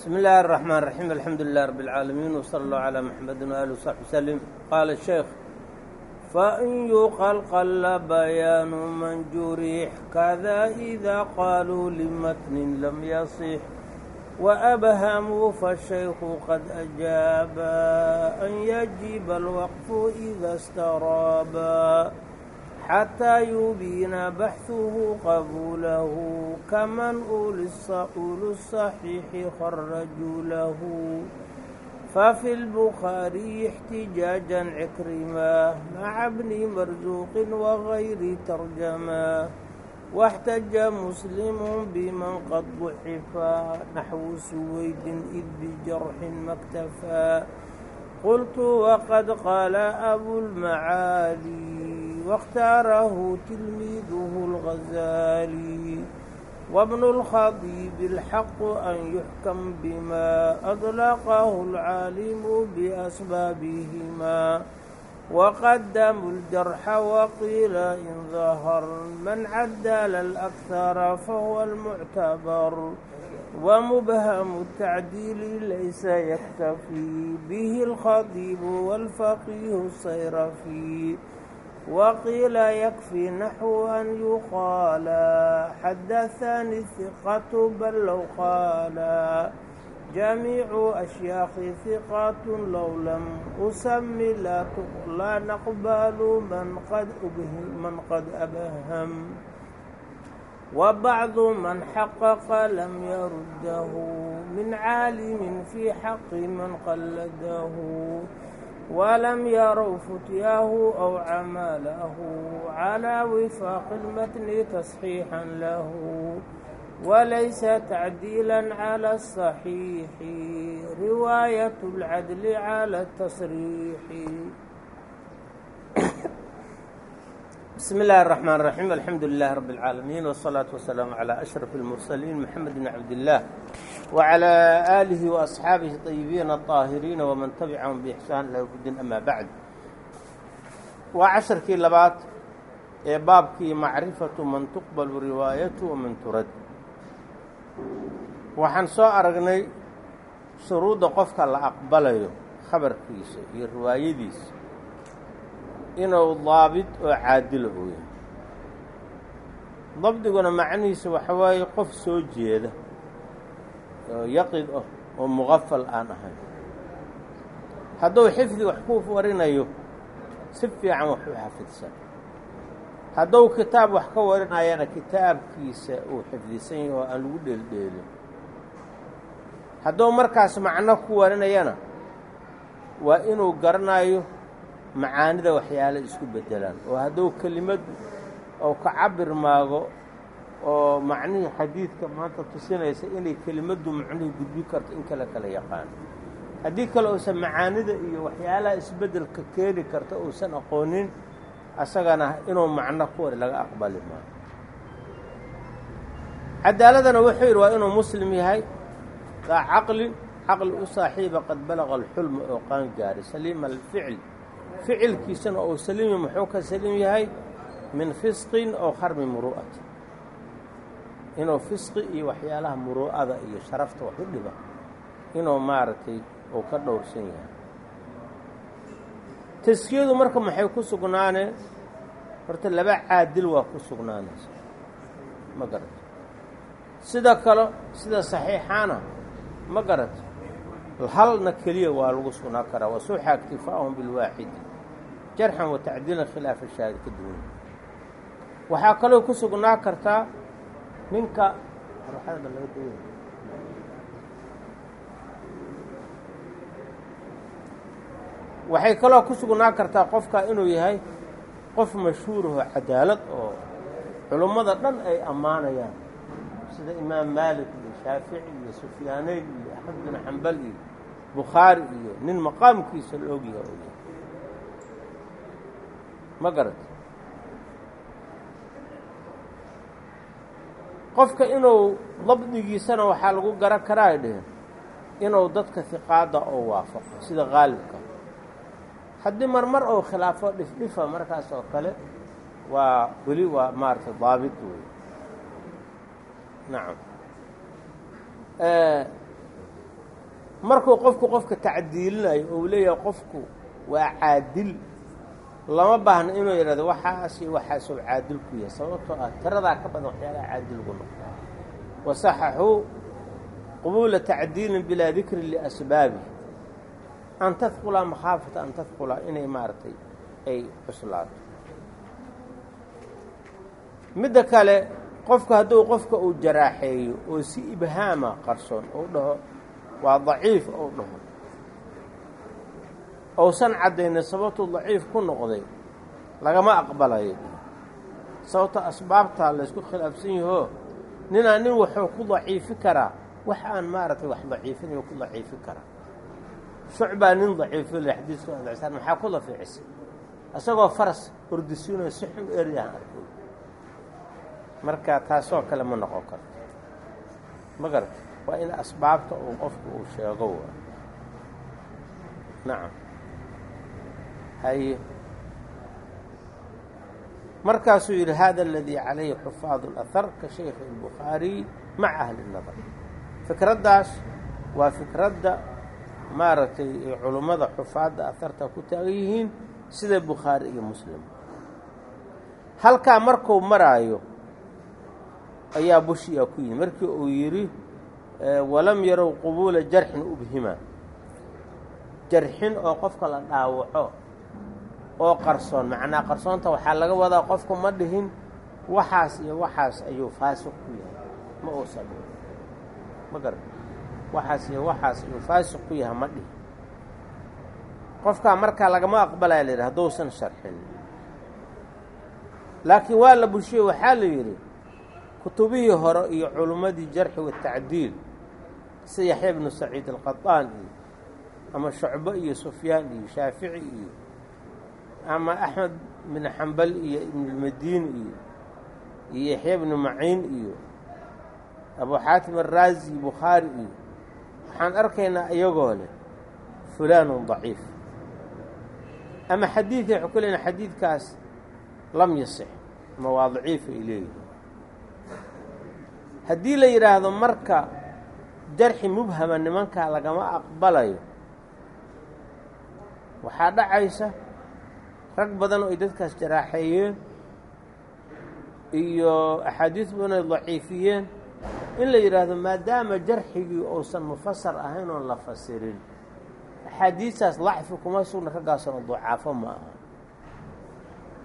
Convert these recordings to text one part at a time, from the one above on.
بسم الله الرحمن الرحيم الحمد لله رب العالمين وصلى الله على محمد وآله وصحب وسلم قال الشيخ فإن يuqل qل بيان من جريح كذا إذا قالوا لmتن لم يصح وأبهموا فالشيخ قد أجاب أن yجiب الوقف إذا استرابا xataa yubiina baxhuhu qabuulahu kaman ulu saxiixi kharajuu lahu fafi lbukhaariyi ixtijaajan cikrima maca bni marsuuqin wagayri tarjama واxتaجa msلm bmnqd ضxفaa نaxوu suwaydin إd bjarxi makتafaa qultu وqad qaala أbوالمacاalي واkhtaarahu tilmiiduhu اlغazali wabnu اlkhadiibi اlxaqu an yuxkam bima adlaqahu اlcaalimu biasbaabihima وqdmوا الجرح وqيil in ظahr maن cadل الأkثar fهو المعتبر ومبهم التعdيل laysa ykتفي bه الخdيب والفقيه الصyrفي وقيل يكفي نحو أن يقال حدثني الثقة بل لو قال جميع أشياخ ثقة لو لم أسمي لا, لا نقبل من قد من قد أبهم وبعض من حقق لم يرده من عالم في حق من قلده ولم يروا فتياه أو عماله على وفاق المتن تصحيحا له وليس تعديلا على الصحيح رواية العدل على التصريح بسم الله الرحمن الرحيم الحمد لله رب العالمين والصلاة والسلام على أشرف المرسلين محمد بن عبد الله وعلى آله وأصحابه الطيبين الطاهرين ومن تبعهم بإحسان إلى يوم الدين أما بعد وعشركii labaad ee baabkii macrifatu man tuqbalu riwaayatu waman turad waxaan soo aragnay shuruudda qofka la aqbalayo khabarkiisa iyo riwaayadiisa inuu daabit oo caadila uu yahay dabdiguna macnihiisa waxa waaye qof soo jeeda oo yaqid ah oo muqafal aan ahayn. Hadduu xifdi wax ku warinayo si fiican wax u xafidsan. Hadduu kitaab wax ka warinayana kitaabkiisa uu xifdisan yahay oo aan lagu dheeldheelin hadduu markaas macno ku warinayana waa inuu garanayo macaanida waxyaale isku beddelaan. Oo hadduu kelimadu ou ka cabir maago oo macnihii xadiidka maanta tusinaysa inay kelimaddu macnuhu gudbi karto in kale kala yaqaano haddii kale uusan macaanida iyo waxyaalaha isbeddelka keeni karta uusan aqoonin asagana inuu macno ku wari laga aqbali maayo cadaaladana wuxuu yidhi waa inuu muslim yahay daa caqli caqli u saaxiiba qad balaqa alxulma oo qaan gaari saliima alficl. Ficilkiisana ou saliimi muxuu ka saliim yahay? Min fisqin oo kharmi muru'ati inuu fisqi iyo waxyaalaha muruu'ada iyo sharafta wax u dhiba inuu maaragtay uu ka dhowrsan yahay. Taskiyadu marka maxay ku sugnaaneen horta laba caadil waa ku sugnaanaysa. Ma garato sida kale sida saxiixaana ma garato halna keliya waa lagu sugnaan karaa wasuuxa iktifaa'ahum bilwaaxidi jarxan wa tacdiilan khilaafa shaahid ka duwan. Waxaa kaloo ku sugnaa kartaa ninka waxay kaloo ku sugnaa kartaa qofka inuu yahay qof mashhuuraho cadaalad oo culummada dhan ay ammaanayaan sida imaam maalik iyo shaafici iyo sufyaaneyn iyo axmed bin xambal iyo bukhaari iyo nin maqaamkiisa la ogyaha oo yahay. Ma garata qofka inuu dabdigiisana waxaa lagu garan karaa ay dheheen inuu dadka hiqaada oo waafaqo sida qaalibka. Haddii marmar ou khilaafo dhifdhifa markaas oo kale waa weli waa maaragtay daabit wey nacam markuu qofku qofka tacdiilinayo ou leeyahay qofku waa caadil lama baahno inuu yidhahdo waxaas iyo waxaasoo caadil ku yahay sababtoo ah tiradaa ka badan waxyaalaha caadilgu noqo wasaxaxuu qubuula tacdiilin bilaa dikrin liasbaabi. An tadkulaa makhaafata an tadkulaa inay maaragtay ay cuslaato. Midda kale qofka hadduu qofka uu jaraaxeeyo oo si ibhaama qarsoon ou dhaho waa daciif ou dhaho ousan caddaynin sababtuu daciif ku noqday lagama aqbalayo sababto asbaabtaa laysku khilaafsan yahoo ninaa nin wuxuu ku daciifi karaa wax aan maaragtay wax daciifinayo ku daciifi karaa shucbaa nin daciifo le xadiiska adsan maxaa ku dafiicisay isagoo faras ordisiinoo si xun eryahan arkoy marka taasoo kale ma noqon karto. Ma waa in asbaabta uu qofku uu sheego. Waa nacam haye markaasuu yidhi hada aladii calayhi xufaadu اlahar ka shaykhi اlbukhaariy maca ahli الnadar fikraddaas waa fikradda maaragtay culummada xufaadda aharta ku taagan yihiin sida bukhaari iyo muslim halkaa marku maraayo ayaa bushiyaa ku yimi markii uu yidhi walam yarow qubuula jarxin ubhima jarxin oo qofka la dhaawaco oo qarsoon. Macnaa qarsoonta waxaa laga wadaa qofku ma dhihin waxaas iyo waxaas ayuu faasiq ku yahay. Ma uusan ma garan waxaas iyo waxaas ayuu faasiq ku yahay ma dhihin. Qofkaa markaa lagama aqbalaya la yidhi hadduusan sharxin. Laakiin waa la bushiye waxaa la yidhi kutubihii hore iyo culummadii jarxi watacdiil sida yaxya bnu saciid alqaطaan iyo ama shucbo iyo sufyaan iyo shaafici iyo ama axmed bin xambal iyo ibnulmadiini iyo iyo yaxya bnu maciin iyo abu xaatim araazi bukhaari iyo. Waxaan arkaynaa iyagoo leh fulaanun daciif. Ama xadiidka waxuu ku leena xadiidkaas lam yasix ama waa daciif ay leeyihiin haddii la yidhaahdo marka jarxi mubhama nimankaa lagama aqbalayo waxaa dhacaysa rag badan oo ay dadkaas jaraaxeeyeen iyo axaadiis badan ay daciifiyeen in la yidhaahdo maadaama jarxigii uusan mufasar ahayn oon la fasirin axaadiistaas lacfi kuma sugna raggaasoo ducaafo ma aha.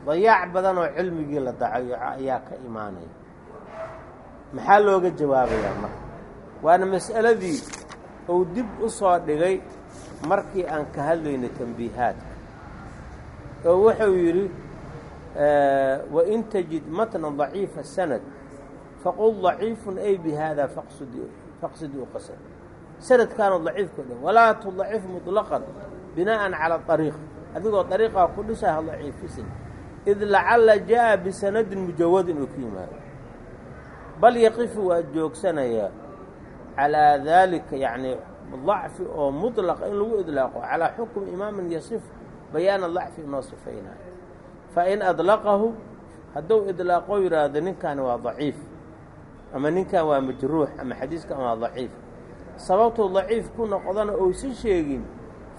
Dayaac badan oo cilmigii la dacayo ayaa ka imaanaya. Maxaa looga jawaabayaa marka? Waana mas'aladii uu dib u soo dhigay markii aan ka hadlaynay tambiihaadka oo wuxuu yidhi wain tajid matna daciifa sanad faqul daciifun ay bi haada faqsidi u qasad sanadkaanu daciifka dhan walaa tudacif muطlaqan binaءan calى طariiq adigoo dariiqaa ku dhisay ha daciifisin id lacalla jaa bisanadin mujawadin uu ku yimaado bal yaqifu waa joogsanayaa calىa daalika yacni dacfi oo muطlaqa in lagu idlaaqo calىa xukmi imaamin yasif bayaana dacfi inoo sifaynayo fain adlaqahu hadduu idlaaqo yidhaahdo ninkaani waa daciif ama ninkan waa majruux ama xadiiskan waa daciif. Sababtuu daciif ku noqdana ousan sheegin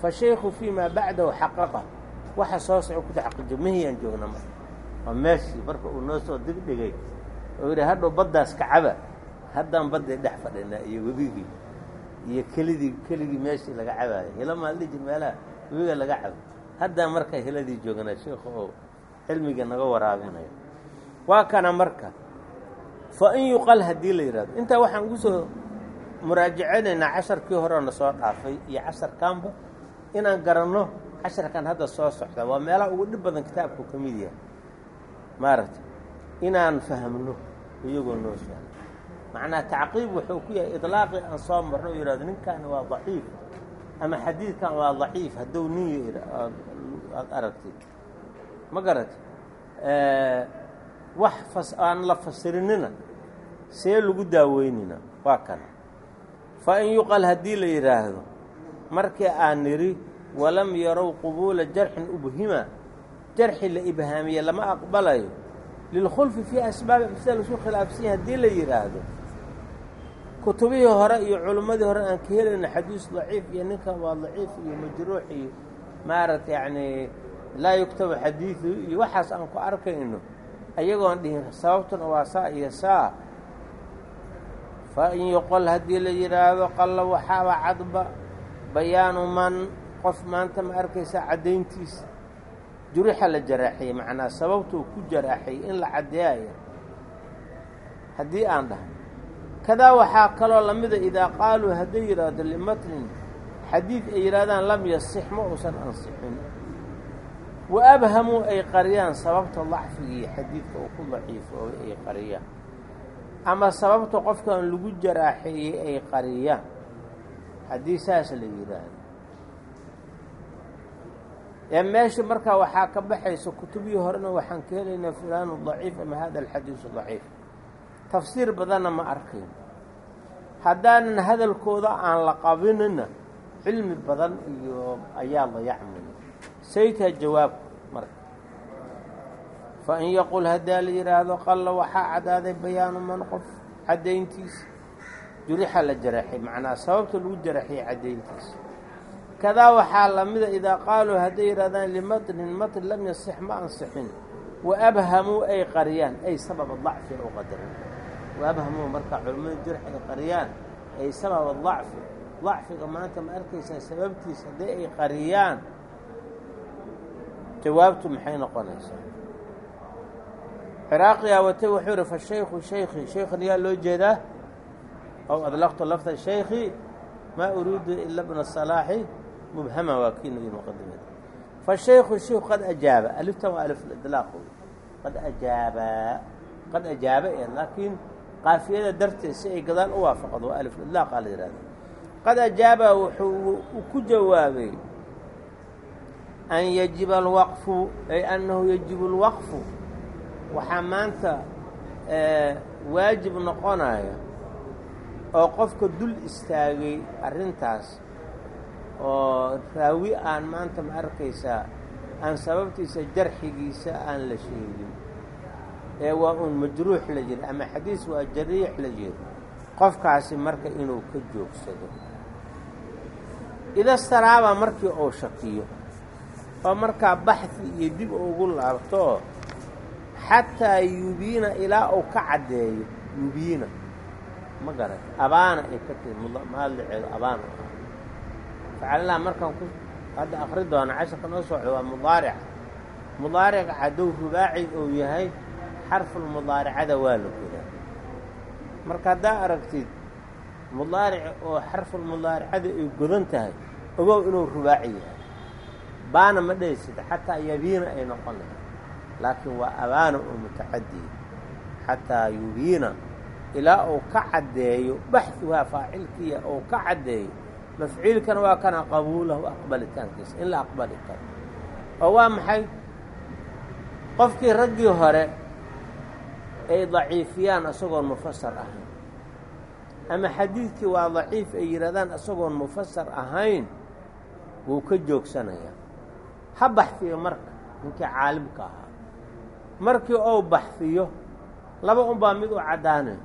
fa shaykhu fii maa bacdahu xaqaqa. Waxa soo soco ku taxaqiijo mahiyaan joogna marka? Waa meeshii marka uu noo soo digdhigay oo yidhi hadhow baddaas kacaba haddaan badday dhex fadhinaa iyo webigii iyo kelidii keligii meeshii laga cabaayo hilo maaldhiji meelaha webiga laga cabo haddaan marka hiladii joognaa sheikhu oo cilmiga naga waraabinayo waa kana marka. Fa in yuqal haddii la yidhahdo intaa waxaan ugu soo muraajacaynaynaa casharkii horeo na soo dhaafay iyo casharkanba inaan garanno casharkan hadda soo socda. Waa meelaha ugu dhib badan kitaabku ka mid yahay. Maaragtay inaan fahmno iyagoo noo sahlo macnaa tacqiib wuxuu ku yahay idlaaqii aan soo marno oo yidhahdo ninkaani waa daciif ama xadiidkan waa daciif hadduu nin aad aragtid. Ma garatid wax fas aan la fasirinina see lagu daaweynina waa kana fa in yuqal haddii la yidhaahdo markii aan nidhi walam yarow qubuula jarxin ubhima jarxi la ibhaamiye lama aqbalayo. Lilkhulfi fii asbaabi sida lasu khilaafsanya haddii la yidhaahdo kutubihii hore iyo culimmadii hore aan ka helayna xadiis daciif iyo ninkan waa daciif iyo majruux iyo maaragta yacni laa yuktabu xadiidu iyo waxaas aan ku arkayno ayagoon dhihin sababtuna waa saa iyo saa. Fa in yuqol haddii la yidhaahdo qalla waxaaba cadba bayaanu man qof maanta ma arkaysa caddayntiisa. Jurixa la jaraaxiyey macnaa sababtuu ku jaraaxiyey in la caddeeyayo haddii aan dhahay kadaa waxaa kaloo lamida idaa qaaluu hadday yidhaahdo limatnin xadiid ay yidhahdaan lam yasix ma uusan ansixin. Wa abhamuu ay qariyaan sababta dacfigii xadiidka uu ku daciifoobay ay qariyaan. Ama sababta qofkan lagu jaraaxeeyey ay qariyaan. Haddii saas la yidhaahdo. Ee meesha markaa waxaa ka baxaysa kutubihii horena waxaan ka helaynaa fulaanu daciif ama hada alxadiisu daciif tafsiir badanna ma arkayn. Haddaanan hadalkooda aan la qabinina cilmi badan iyo ayaa dayacmaya saytaa jawaabku marka fa in yaqul haddaa la yidhaahdo qalla waxaa caddaaday bayaanu man qof caddayntiisa. Jurixa la jaraxay macnaa sababta lagu jaraxiyey caddayntiisa. Kadaa waxaa lamida idaa qaaluu hadday yidhahdaan limatnin matn lam yasix ma ansixin. Wa abhamuu ay qariyaan ay sababa dacfi u qadarin wa abhamuu markaa culimmada jarxiga qariyaan ay sababa dacfi. Dacfiga maanta ma arkaysaa sababtiisa haddii ay qariyaan. Jawaabtu maxay noqonaysaa? Ciraaqiyaa watay wuxuu yihi fa shaykhi shaykhan yaa loo jeedaa? Ow adlaqtu lafda shaykhi maa uriidu ila bna salaaxi. Mubhama waa kiina i muqadimada fa qad ajaaba. Aliftan waa alif idlaaq. Qad ajaaba. Qad ajaaba laakiin qaafiyada darteed si ay gadaal u waafaqdo waa alif idlaaqa la yihahda qad ajaaba wuxuu ku jawaabay an yajiba alwaqfu ay annahu yajibu alwaqfu. Waxaa maanta waajib noqonaya oo qofka dul istaagay arrintaas oo raawi aan maanta ma arkaysaa aan sababtiisa jarxigiisa aan la sheegin ee waa uun majruux la jiro ama xadiis waa jariix la jiro qofkaasi marka inuu ka joogsado. Ida staraaba markii uu shakiyo oo markaa baxdi iyo dib ugu laabto xataa yubiina ilaa uu ka caddeeyo yubiina. Ma garan abaana ay ka tiri mahadliceedu abaana facalilah markaan ku hadda akri doona casharka noo socdo waa mudaarica mudaarica hadduu rubaaci uu yahay xarfulmudaaricada waa la godaa marka haddaa aragtid mudaaric oo xarfulmudaaricada ay godan tahay ogow inuu rubaaci yahay. Baana ma dhehaysid xataa yabiina ay noqon lahay laakiin waa abaana oo mutacadiya xataa yubiina. Ilaa uu ka caddeeyo baxuhaa faacilkiya uu ka caddeeyo mafciilkana waa kana qabuulahu aqbalitaankiisa in la aqbali karo. Oo waa maxay? Qofkii raggii hore ay daciifiyaan isagoon mufasar ahayn. Ama xadiidkii waa daciif ay yidhahdaan isagoon mufasar ahayn wuu ka joogsanayaa. Ha baxfiyo marka ninkii caalimka ahaa. Markii ou baxfiyo laba unbaa mid u caddaanay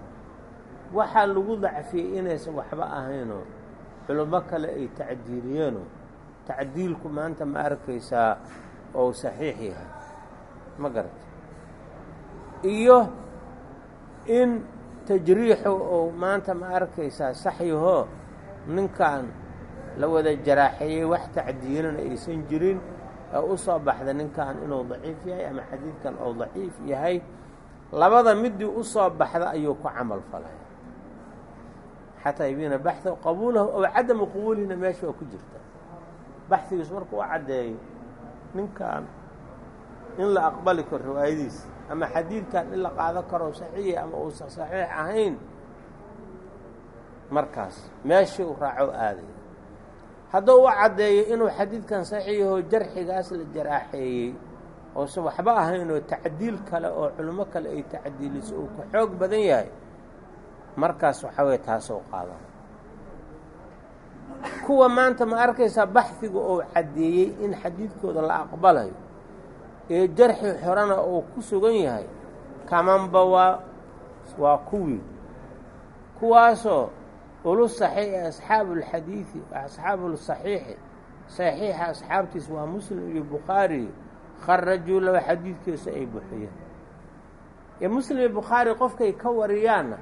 waxaa lagu dacfiyey inaysan waxba ahaynoo culummo kale ay tacdiiliyeenoo tacdiilku maanta ma arkaysaa ou saxiix yahay. Ma garata iyo in tajriixu ou maanta ma arkaysaa sax yahoo ninkan la wada jaraaxeeyey wax tacdiilana aysan jirin ee u soo baxda ninkan inuu daciif yahay ama xadiidkan ou daciif yahay labada midii u soo baxda ayuu ku camal falay. Xataa yabiina baxda qabuulahu ow cadamu qabuulihina meesha waa ku jirta. Baxdigiis markuu u caddeeyo ninkan in la aqbali karo riwaayadiisa ama xadiidkan in la qaado karo saxiixi ama uusan saxiix ahayn markaas meeshii u raaco aadaya hadduu u caddeeyo inuu xadiidkan saxiixoo jarxigaas la jaraaxeeyey uusan waxba ahayn oo tacdiil kale oo culimo kale ay tacdiiliso uu ka xoog badan yahay markaas waxaa weye taasoo qaadan. Kuwa maanta ma arkaysaa baxdiga oo caddeeyey in xadiidkooda la aqbalayo ee jarxi xorana uu ku sugan yahay kamanba waa waa kuwii kuwaasoo ulu saxiixi asxaabu lxadiidi asxaabu lsaxiixi saxiixa asxaabtiis waa muslim iyo bukhaari kharajuu laba xadiidkiisa ay buxiyeen ee muslim iyo bukhaari qofkay ka wariyaanna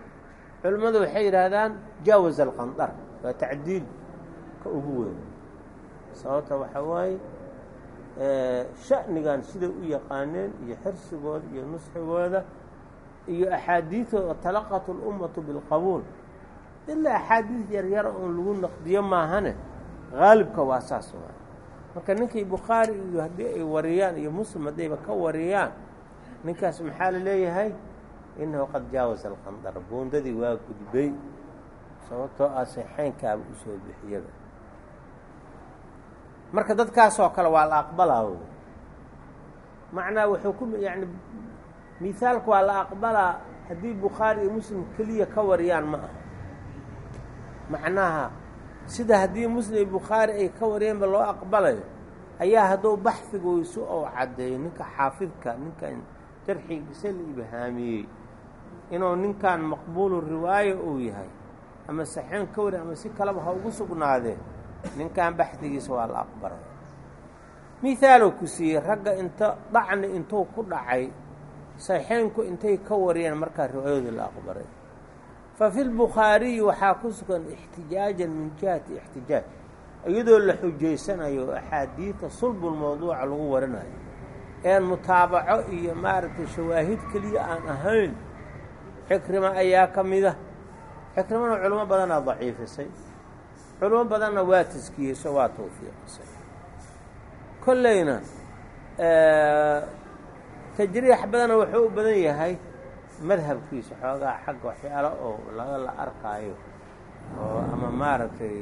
culimmadu waxay yidhaahdaan jaawaza alqandar waa tacdiil ka ugu weyn. Sababta waxaa waaye sha'nigan siday u yaqaaneen iyo xirsigooda iyo nusxigooda iyo axaadiidooda talaqat اlummatu bilqabuul. Ilaa axaadiid yaryar oon lagu naqdiyo maahane haalibka waa saas waay. Marka ninkii bukhaari iyo haddii ay wariyaan iyo muslim haddayba ka wariyaan ninkaas maxaa la leeyahay? Innahu qad jaawaza alqandar buundadii waa gudbay sababtoo ah saxeynkaaba u soo bixiyaba marka dadkaasoo kale waa la aqbalaa wy macnaa wuxuu ku yani mihaalka waa la aqbalaa haddii bukhaari iyo muslim keliya ka wariyaan ma aha. Macnaha sida haddii muslim iyo bukhaari ay ka wariyeenba loo aqbalayo ayaa hadduu baxfigoysu ou caddeeyo ninka xaafidka ninkan jarxigiisa la ibhaamiyey inuu ninkan maqbuulu riwaayo uu yahay ama saxeen ka wari ama si kaleba ha ugu sugnaadee ninkan baxdigiisa waa la aqbalay. Mihaaluu ku siiyey ragga inta dhacni intuu ku dhacay saxeenku intay ka wariyeen markaa riwaayadii la aqbalay. Fa fi lbukhaariyi waxaa ku sugan ixtijaajan min jihati ixtijaaj iyadoo la xujaysanayo axaadiida sulbulmawduuca lagu warinayo. Een mutaabaco iyo maaragtay shawaahid keliya aan ahayn cikrima ayaa ka mida cikrimana culimo badanaa daciifisay culimo badanna waa taskiyeyso waa tawfiiqisay kolleyna tajriix badana wuxuu u badan yahay madhabkiisa xoogaa xagga waxyaalo oo laga la arkaayo oo ama maaragtay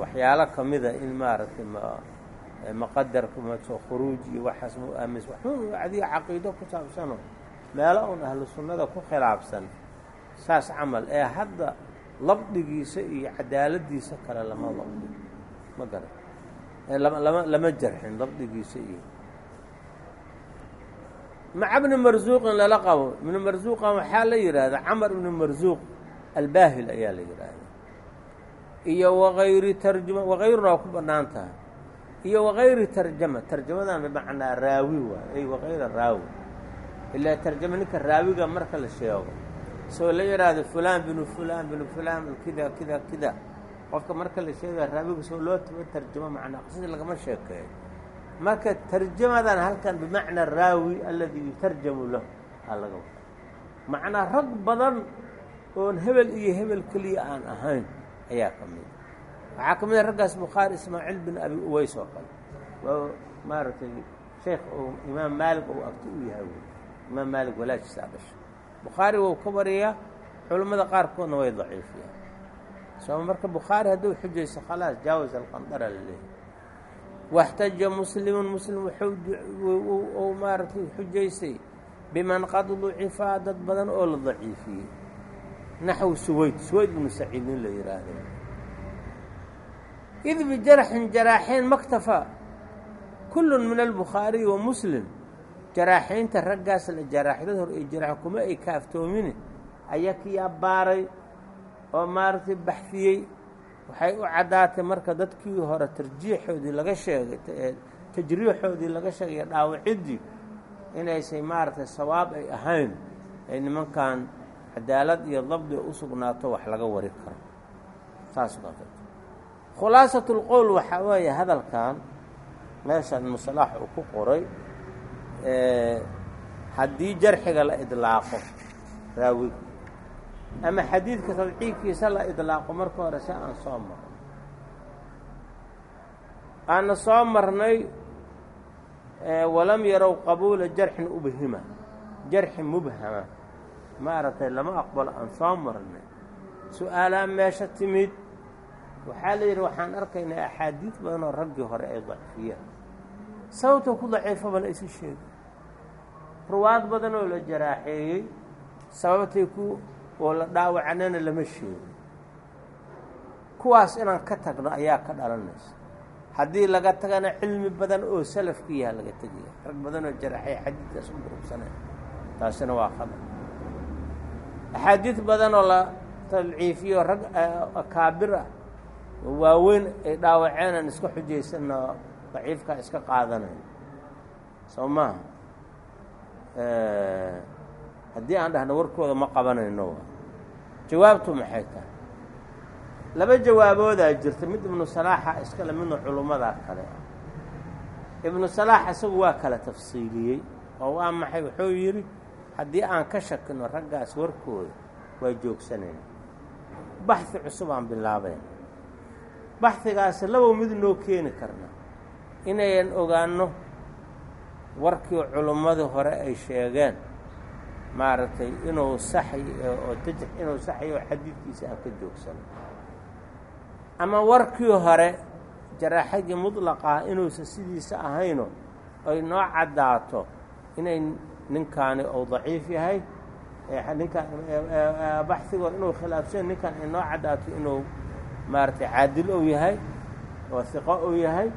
waxyaalo ka in maaragtay maqadarka masoo khuruuj iyo waxaas mu aamis. Waxun adiga caqiido ku saabsano meelo un ahlu ku khilaafsan saas camal. Ee hadda labdigiisa iyo cadaaladiisa kale lama labdi ma garan lama lama lama jarxin labdigiisa iyo. Maca bni marsuuqin lala qabo. Ibni marsuuqan waxaa la yidhaahdaa camar ibni marsuuq albaahil ayaa la yidhaahdaa iyo wagayri tarjuma wagayruna waa ku bannaan tahay. Iyo wagayri tarjama tarjamadan bimacnaa raawi waay ay wagayra raawi. Ilaa tarjama ninka raawiga marka la sheego soo la yidhaahdo fulaan binu fulaan binu fulaan kida kida kida. Qofka marka la sheegaya raawiga soo loo taba tarjamo macnaa qisada lagama sheekeeyo. Marka tarjamadan halkan bimacna raawi alladii yutarjamu lahu aa laga wada. Macnaa rag badan oon hebel iyo hebel keliya aan ahayn ayaa ka mida waxaa ka mida raggaas bukhaari ismaaciil bin abi uways oo kale. Waa maaragtay sheekh oo imaam maalik ou agti u yahay wy imaam maalik walaajiisaa dhasha bukhaari wou ka wariyaa culammada qaarkoodna way daciifiyaan. Soo marka bukhaari hadduu xujayso khalaas jaawaz alqandara la leeyahy waxtaja muslimun muslim wuxuu maaragtay xujaysay biman qad ducifaa dad badan oo la daciifiyey. Naxw suwayd suwayd bnu saciid nin la yidhaahdo id bijarxin jaraaxayn maktafaa kullun min albukhaariyi wa muslim jaraaxaynta raggaas la jaraaxdad hor ay jaraax kuma ay kaaftoomine ayakiyaa baaray oo maaragtay baxfiyey. Waxay u caddaatay marka dadkii hore tarjiixoodii laga sheegay tajriixoodii laga sheegay dhaawaciddii inaysay maaragtay sawaab ay ahayn ay nimankan cadaalad iyo dabdi u sugnaato wax laga wari karo. Saas khulaasat اlqowl waxaa weeye hadalkan meeshan musalaax uu ku qoray haddii jarxiga la idlaaqo raawiga ama xadiidka tadciifkiisa la idlaaqo marka hore si aan soo marno. Aana soo marnay walam yarow qabuula jarxin ubhima. Jarxi mubhama. Maaragtay lama aqbalo aan soo marnay. Su'aalaa meesha timid. Waxaa la yidhi waxaan arkaynaa axaadiid badan oo raggii hore ay dacfiyeen. Sababta ku daciifabana isu sheegi ruwaad badan oo la jaraaxeeyey sababtay ku oo la dhaawacanana lama sheego kuwaas inaan ka tagno ayaa ka dhalanaysa. Haddii laga tagana cilmi badan oo salafkiiyaa laga tegaya rag badan oo jaraaxeey xadiidkaas u durugsanay taasina waa khadar axaadiid badan oo la talciifiyo rag akaabir ah waaweyn ay dhaawaceen aan iska xujaysanno daciifkaa iska qaadanayn soo maaha haddii aan dhahno warkooda ma qabanayno. Jawaabtu maxay tahay? Laba jawaaboodaa jirta mid ibnu salaaxa iskale midna culummadaa kale. Ah ibnu salaax isagu waa kala tafsiiliyey oo waa maxay? Wuxuu yidhi haddii aan ka shakino raggaas warkooda waa joogsanayna baxhi cusub aan bilaabayn. Baxhigaasi labow mid noo keeni karna. Inayan ogaanno warkii culummadii hore ay sheegeen maaragtay inuu saxy oo taj inuu saxyo xadiidkiisa aan ka joogsano ama warkii hore jaraaxadii muطlaqah inuusan sidiisa ahayno ay noo caddaato inay ninkaani ou daciif yahay ninkaan baxigoo inuu khilaafsan ninkaan ay noo caddaato inuu maaragtay caadil ou yahay oo hiqo ou yahay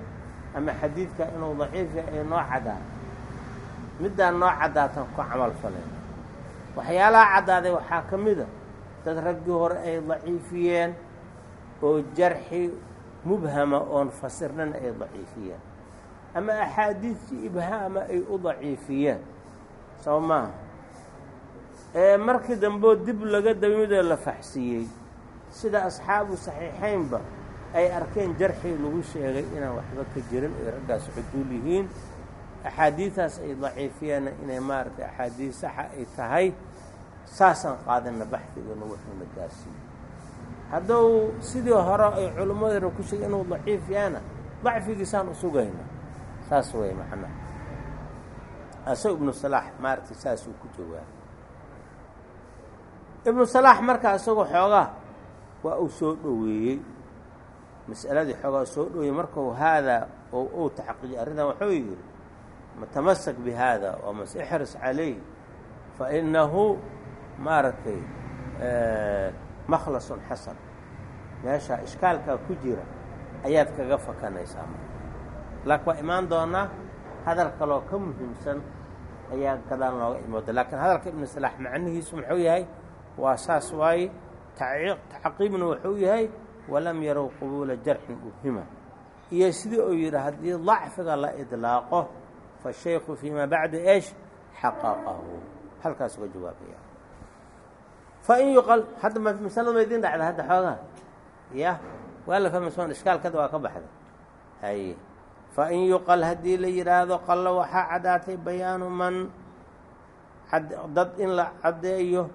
ama xadiidka inuu daciif yahay ay noo caddaato middaan noo caddaatan ku camal falayn. Waxyaalaha caddaaday waxaa ka mida dad raggii hore ay daciifiyeen oo jarxi mubhama oon fasirnan ay daciifiyeen. Ama axaadiidkii ibhaama ay u daciifiyeen. Soo maaha ee markii dambeo dib laga damidoo la faxsiiyey sida asxaabu saxiixaynba ay arkeen jarxii lagu sheegay inaan waxba ka jirin ay raggaas cuduul yihiin axaadiidaas ay daciifiyeenna inay maaragtay axaadiis saxa ay tahay saasaan qaadana baxdigana wuxuuna gaarsiiyey hadduu sidii hore ay culimmadana ku sheegay inuu daciif yahana dacfigiisaan u sugayna saas way macnaha asag ibnu salaax maaragtay saasuu ku jawaabay ibnu salaax markaa isagoo xoogaa waa uu soo dhoweeyey mas'aladii xoogaa soo dhoweeyey markuu haadaa uu taxaqiijiyey arrintan wuxuu yidhi matamasak bi haada oo mas ixris calayh fa innahu maaragtay makhlasun xasan. Meesha ishkaalkaa ku jira ayaad kaga fakanaysaa laakiin waa imaan doonaa hadal kaloo ka muhiimsan ayaa gadaan looga imooda laakiin hadalka ibnu salaax macnihiisu muxuu yahay waa saas waaye tacaqiibna wuxuu yahay walam yarow qubuula jarxin uhima. Iyo sidii uu yidhi haddii dacfiga la idlaaqo fashaykhu fii maa bacda esh xaqaqahu halkaas uga jawaabaya fain yuqal hadda masalada ma idin dhacda hadda xoogaa ya waa la fahma soon ishkaalkada waa ka baxda haye fain yuqal haddii la yidhaahdo qallo waxaa caddaatay bayaanu man dad in la caddeeyo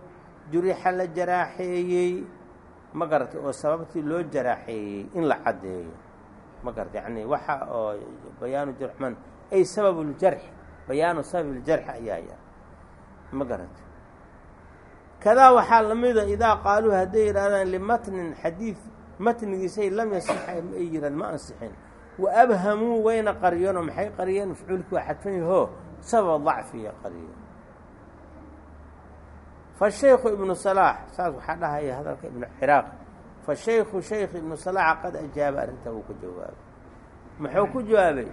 jurixa la jaraaxeeyey ma garatay oo sababtii loo jaraaxeeyey in la caddeeyo ma garatay yani waxa oo bayaanu jarxman ay sabab ljarxi bayaanu sabab ljarxi ayaa ya ma garatay kadaa waxaa lamida idaa qaaluu hadday yidhahdaan limatnin xadiid matnigiisay lam yasix ay yidhahd ma ansixin. Wa abhamuu wayna qariyeenoo maxay qariyeen mafcuulkii waa xadfan yahoo sabab dacfiya qariyeen fashaykhu ibnu salaax saas waxaa dhahaya hadalka ibnu ciraaq fashaykhu shaykh ibnu salaaxa qad ajaaba arrintaa wuu ka jawaabay. Muxuu ku jawaabay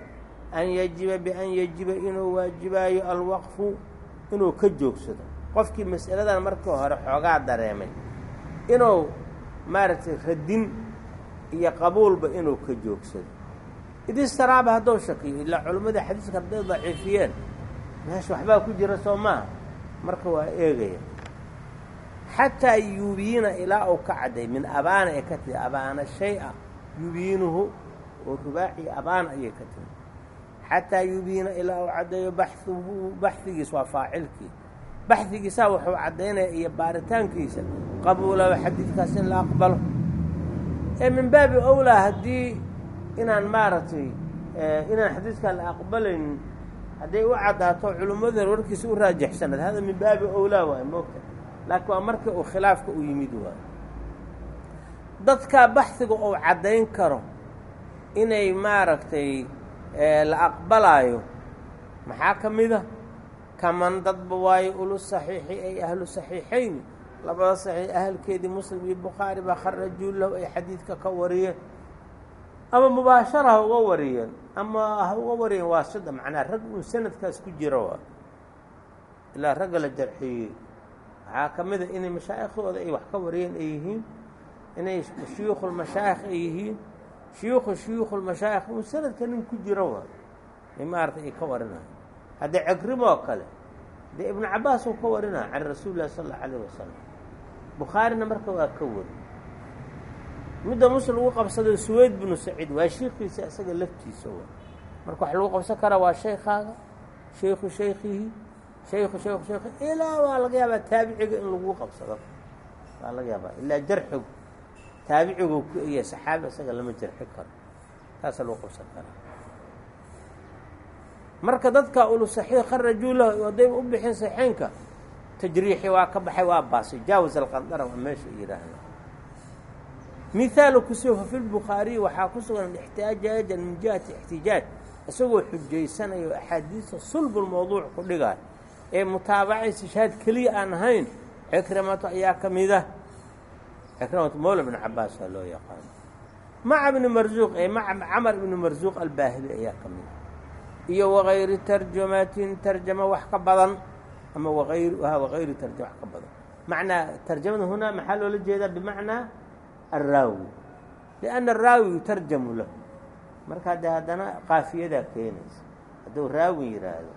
an yajiba bian yajiba inuu waajibaayo alwaqfu inuu ka joogsado. Qofkii mas'aladan markii hore xoogaa dareemay. Inuu maaragtay radin iyo qabuulba inuu ka joogsado. Idistaraaba hadduu shakiyo ilaa culimmadii xadiiska hadday daciifiyeen. Meesha waxbaa ku jira soo maaha marka waa eegaya. Xataa yubiina ilaa uu ka cadday min abaana ay ka timi abaana shay-a yubiinuhu oo rubaaci abaana ayay ka timi xataa yubiina ilaa uu caddeeyo baxuhu baxigiis waa faacilkii. Baxigiisaa wuxuu caddaynaya iyo baaritaankiisa qabuula xadiidkaas in la aqbalo. Ee min baabi owlaa haddii inaan maaragtay inaan xadiidkan la aqbalaynin hadday u caddaato culimmadan warkiisa u raajixsanad hada min baabi owlaa waay moogta. Laakiin waa markii uu khilaafka u yimid waayo dadkaa baxiga uu caddayn karo inay maaragtay la aqbalaayo maxaa ka mid a? Kaman dadba waayo ulu saxiixi ay ahlu saxiixayn labada saxiix ahalkeedii muslim iyo bukhaari baa kharajuu lahu ay xadiidka ka wariyeen. Ama mubaashara ha uga wariyeen ama ha uga wariyeen waa sida macnaa rag uun sanadkaas ku jira waa. Ilaa ragga la jarxiyey waxaa ka mid a inay mashaaikhdooda ay wax ka wariyeen ay yihiin inay shuyuukhulmashaayikh ay yihiin shuyuukhu shuyuukhulmashaayikh un sanadka nin ku jira waa ay maaragtay ay ka warinayo haddee cegrimoo kale dee ibnu cabbaas uu ka warinaya can rasuuli illahi sala allau alayh wasalam bukhaarina marka waa ka wari midda muslim lagu qabsaday suweyd binu saciid waa shiikiisa isaga laftiisa wa marka wax lagu qabsan karaa waa shaykhaaga shaykhu shaykhihi shaykhu shaykhu shaykhi ilaa waa laga yaabaa taabiciga in lagu qabsado waa laga yaabaa ilaa jarxigu taabicigu ku iyo saxaabi isaga lama jarxi karo. Taasaa lagu qabsan karaa marka dadka ulu saxiix kharajuu lahu haddayba u bixin saxiinka tajriixi waa ka baxay waa baasay jaawaz alqandara waa meesha yidhaahda mihaalu kusufa fi lbukhaariyi waxaa ku sugan ixtijaajan min jihati ixtijaaj isagoo xujaysanayo axaadiista sulbulmawduuc ku dhigaay. Ee mutaabacaysa shahaad keliya aan ahayn cikrimato ayaa ka mid ah cikrimatu mawla bn cabaas waa loo yaqaano maca bni marzuuq camar ibni marzuuq albaahili ayaa ka mid ah iyo wagayri tarjamatin tarjamo wax ka badan ama waayr wagayri tarjama wax ka badan macnaa tarjamada hunaa maxaa loola jeedaa bimacnaa alraawi lianna araawi yutarjamu lahu marka dee haddana qaafiyadaa keenaysa hadduu raawi yidhaahdo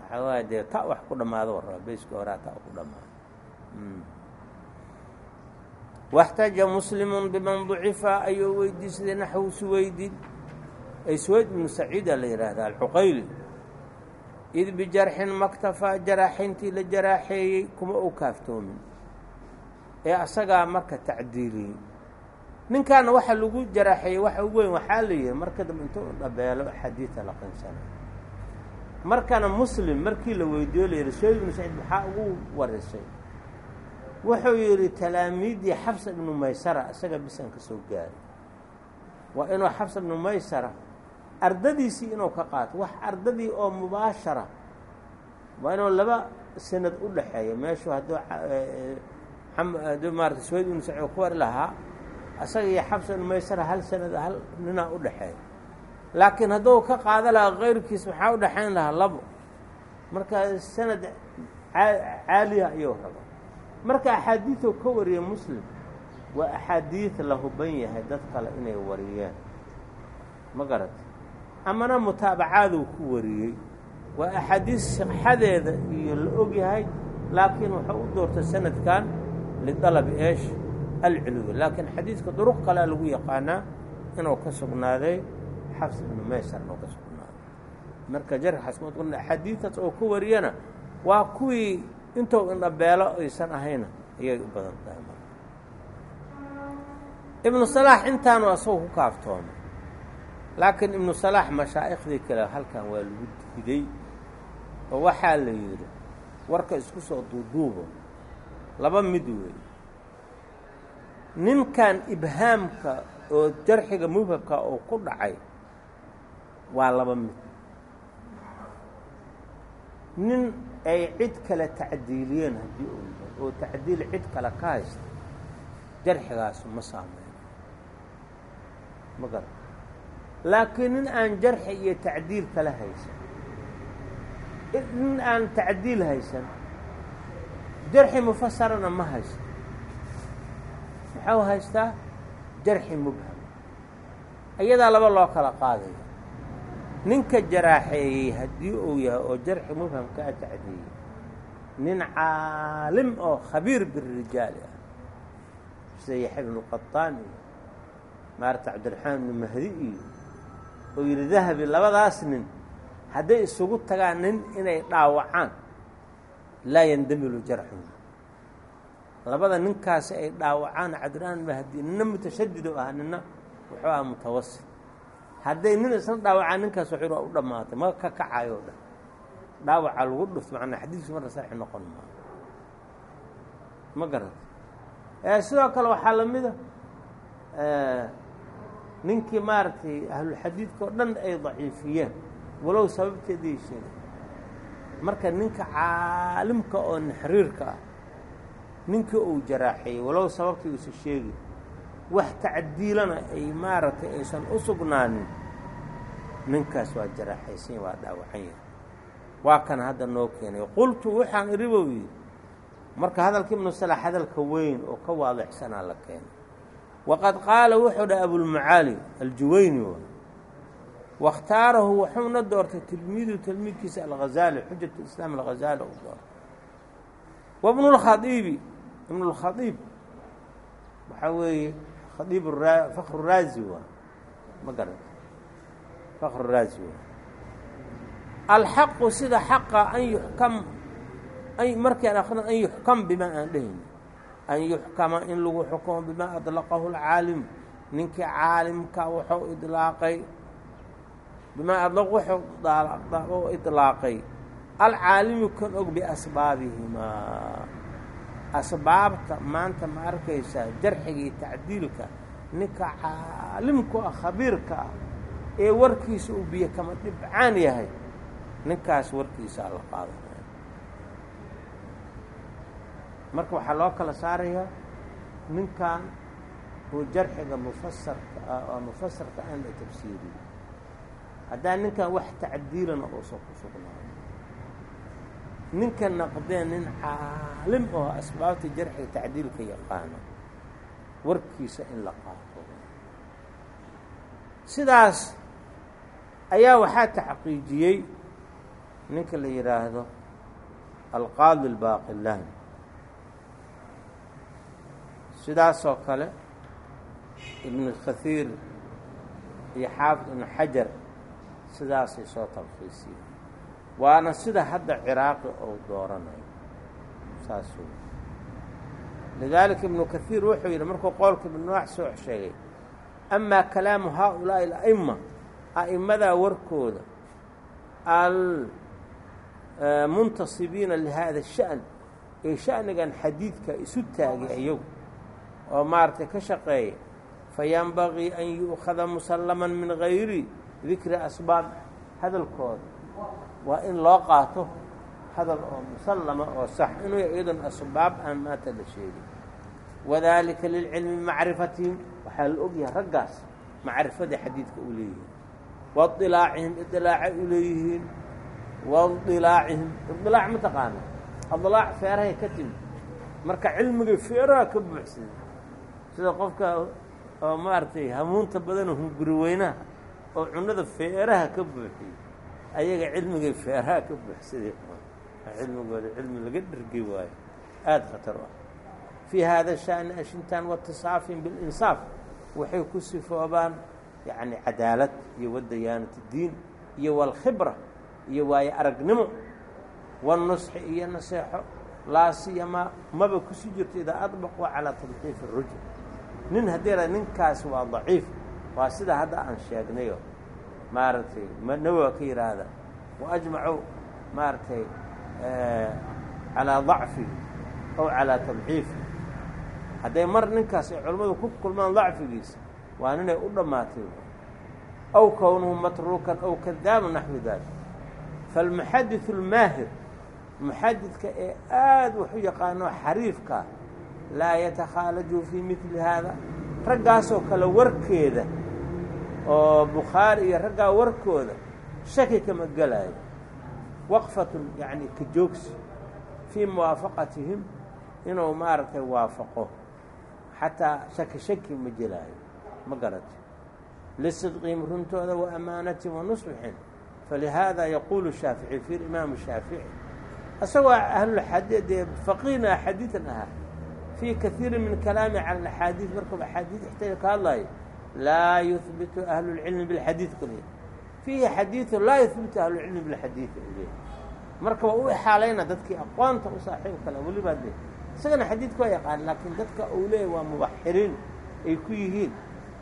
waxaa waaya dee ta wax ku dhammaado waraba beyska horaa ta ku dhammaado waxtaja muslimun biman ducifa ayuu weydiisaday naxwu suweydin ay suweyd ibnu saciida la yidhaahda alcuqayli id bijarxin maktafaa jaraaxintii la jaraaxeeyey kuma u kaaftoomin ee asagaa marka tacdiiliyey ninkaana waxa lagu jaraaxeeyey waxa ugu weyn waxaa la yihi marka dambe intuu dhabeelo axaadiida la qinsanayo markana muslim markii la weydiiyo la yidhi suweyd ibnu saciid maxaa ugu warisay wuxuu yidhi talaamiidii xabsa ibnu maysara isaga bisan ka soo gaari waa inuu xabsa ibnu maysara ardadiisii inuu ka qaato wax ardadii oo mubaashara waa inuu laba sanad u dhaxeeyo. Meeshuu hadduu hadduu maarata suweyd ibnu saciid ku wari lahaa isaga iyo xabsa ibnu maysara hal sanad hal ninaa u dhaxeeya laakiin hadduu ka qaada lahaa kayrkiis maxaa u dhexayn lahaa labo? Marka sanad caaliya ayuu raba marka axaadiidu ka wariyey muslim waa axaadiid la huban yahay dad kale inay wariyeen. Ma garata amana mutaabacaaduu ku wariyey. Waa axaadiid sixadeeda iyo la og yahay laakiin wuxuu u doortay sanadkan lidalabi eesh alculuwi. Laakiin xadiidka duruq kalea lagu yaqaanaa inuu ka sugnaaday xabs ibnu maysar inuu ka sugnaaday. Marka jarxaas axaadiidaas oo ka wariyana waa kuwii intuu indhabeelo aysan ahayna ayay u badan tahay marka. Ibnu salaax intaanu asagoo ku kaaftoomay. Laakiin ibnu salaax mashaaikhdii kale halkan waa lagu diiday oo waxaa la yidhi warka isku soo duuduubo laba mid weey. Ninkan ibhaamka oo jarxiga mubhabka oo ku dhacay waa laba mid. Nin ay cid kale tacdiiliyeen haddii uu yahay oo tacdiil cid kale ka haysta jarxigaas ma saameyn. Ma garan laakiin nin aan jarxi iyo tacdiil kala haysan nin aan tacdiil haysan jarxi mufasarana ma haysto. Muxuu haystaa? Jarxi mubham. Iyadaa laba loo kala qaadaya ninka jaraaxeeyey haddii uu yahay oo jarxi mubhamkaa tacdiiyey nin caalim oo khabiir birijaali ah sida yaxya ibnu qataan iyo maarata cabdiraxmaan ibnu mahdi iyo oo yidhi dahabi labadaas nin hadday isugu tagaan nin inay dhaawacaan laa yandamilu jarxuhu. Labada ninkaasi ay dhaawacaan cabdiraxmaan mahdi nina mutashadid oo ah nina wuxuu aha mutawasit hadday nin isla dhaawacaan ninkaas waa u dhammaatay ma ka kacayo dhan dhaawaca lagu dhufto macnaa xadiidkiis marna saxi noqon maa ma garata sidoo kale waxaa la mida ninkii maaragtay ahlulxadiidka oo dhan ay daciifiyeen. Walow sababteedii sheegay. Marka ninka caalimka oo naxriirka ah ninkii uu jaraaxeeyey walow sababtii uusa sheegi wax tacdiilana ay maaragtay aysan u sugnaanin. Ninkaas waa jaraaxaysan waa dhaawacan yahay. Waa kan hadda noo keenay. Qultu waxaan idhi marka hadalka ibnu salax hadalka weyn oo ka waadixsanaa la keenay. Waqad qaala wuxuu dhaha abulmacaali aljuwayni waa wakhtaarahu wuxuuna doortay tilmiidu tilmiidkiisa alghazaali xujatu islaam alghazaali u doortay. Wabnulkhaiibi ibnulkhaiib waxaa weeye khaiib fakru raazi waa ma garan. Fakru raazi waa alxaqu sida xaqa an yuxkam markaan akrin an yuxkam bimaa aan dhehayni an yuxkama in lagu xukumo bimaa adlaqahu اlcaalim ninkii caalimka wuxuu idlaaqay. Bimaa adlaq wuxuu idlaaqay. Alcaalimu kan og biasbaabihimaa asbaabta maanta ma arkaysaa jarxiga iyo tacdiilka ninka caalimku ah khabiirka ah ee warkiisa uu biyo kama dhibcaan yahay ninkaas warkiisaa la qaadanaya marka waxaa loo kala saarayaa ninkan uu jarxiga mufasarka ah oo mufasarka aan la tafsiiriyo haddaan ninkan wax tacdiilana uusan ku sugnaayo ninka naqdeen nin caalim oo asbaabta jarxiga tacdiilka yaqaano warkiisa in la qaato. Sidaas ayaa waxaa taxqiijiyey ninka la yidhaahdo alqaadi albaaqilaani sidaasoo kale ibnu kathiir iyo xaafid ibnu xajar sidaasay soo talkiisiyeen waana sida hadda ciraaqi ou dooranayo. Saas lidaalika ibnu kathiir wuxuu yidhi markuu qowlka ibnu noox soo sheegay amaa kalaamu haa-ulaa'i ala'ima a'immadaa warkooda almuntasibiina lihada sha'n ee sha'nigan xadiidka isu taagay iyagu oo maaragtay ka shaqeeya fayanbagii an yu'khada musallaman min gayri dikri asbaab hadalkooda waa in loo qaato hadal oo musallama oo sax inuu iyadan asbaab aan maanta la sheegin wadaalika lilcilmi bimacrifatihim waxaa la ogyahay raggaas macrifadii xadiidka u leeyihiin wailaacihim idilaacay u leeyihiin. Wailaacihim idilaac ma taqaana adilaac feerahay ka timi marka cilmiga feeraha ka buuxsada sida qofka oo maaragtay hamuunta badanoo hunguri weynaha oo cunnada feeraha ka buuxiyey ayaga cilmigay feeraha ka buuxsadeen cilmigooda cilmi laga dhergey waayo. Aada khatar u ah. Fii haada sha'ni ashintaan watisaafin bilinsaaf waxay ku sifoobaan yacni cadaalad iyo wadayaanat diin iyo walkhibra iyo waayo aragnimo. Wanusxi iyo naseexo. Laa siyamaa maba kusi jirto idaa adbaquu calaa tadqiif arujul nin haddii ninkaas waa daciif. Waa sida hadda aan sheegnayo maaragtay nawowa ka yidhaahda waajmacuu maaragtay calaa dacfihi aw calaa tadciifi hadday mar ninkaas ay culammadu ku kulmaan dacfigiisa waa ninay u dhammaatay. Aw kownuhu matruukan aw kadaaban naxwi dalik. Falmuxadiثu اlmaahir muxadidka ee aada wax u yaqaano xariifka laa yatakhaalaju fii midli haada raggaasoo kale warkeeda oo bukhaari iyo raggaa warkooda shaki kama gelaayo waqfatun yacni ka joogsi fii muwaafaqatihim inuu maaragtay waafaqo. Xataa shaki shaki ma jelaayo ma garati lisidqihim runtooda wa amaanatihim wa nusxihim falihaada yaquulu shaafici fi imaamu shaafici. Isagoo ahlulxadiid dee faqiina xadiidan ahaa. Fii kaiiri min kalaami cala alaxaadiid markuu axaadiid ixtaya ka hadlayo laa yuhbitu ahlulcilmi bilxadiid kaliya fiihi xadiidu laa yuhbitu ahlulcilmi bilxadiid le marka waa u exaalayna dadkii aqoonta u saaxiib kale welibaa de isagana xadiidka waa yaqaan laakiin dadka uu leeyahy waa mubaxiriin ay ku yihiin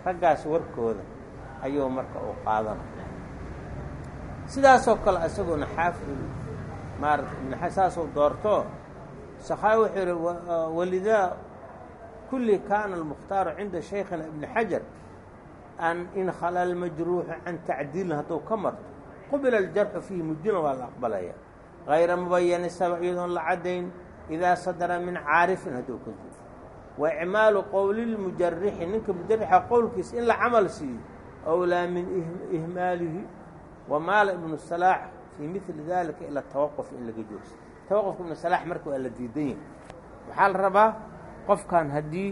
raggaas warkooda ayuu marka uu qaadana sidaasoo kale isaguna xaafid maarata saasuu doorto sakhaa wuxuu yihi walidaa kulli kaana almukhtaaru cinda shaykhina ibni xajar an in khala almajruuxu can tacdiilin hadduu ka marto qubila aljarxu fiihi mudina waa la aqbalaya hayra mubayani sabab iyadoon la caddayn idaa sadara min caarifin hadduu ka jiro wa icmaalu qowlilmujarixi ninka mujarixa qowlkiisa in la camal siiyo awlaa min ihmaalihi wa maala ibnu salaax fii midli dalika ila tawaquf in laga joogso tawaqufka ibnu salaax marka waa la diidan yahay waxaa la rabaa qofkan haddii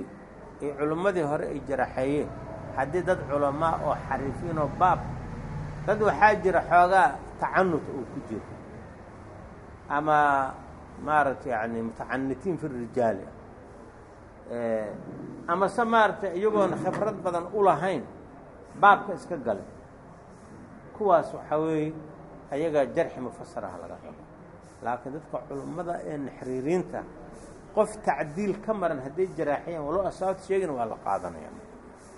ay culimmadii hore ay jaraxeeyeen haddii dad culamaa oo xariifiinoo baab dad waxaa jira xoogaa tacanut uu ku jiro. Ama maaragtay yani mutacanitiin fi rijaali. Ama se maaragtay iyagoona khibrad badan u lahayn baabka iska galay. Kuwaas waxaa weeye ayagaa jarxi mufasaraha laga rabo laakiin dadka culummada ee naxriiriinta qof tacdiil ka maran hadday jaraaxiyaan walow asaabta sheegina waa la qaadanaya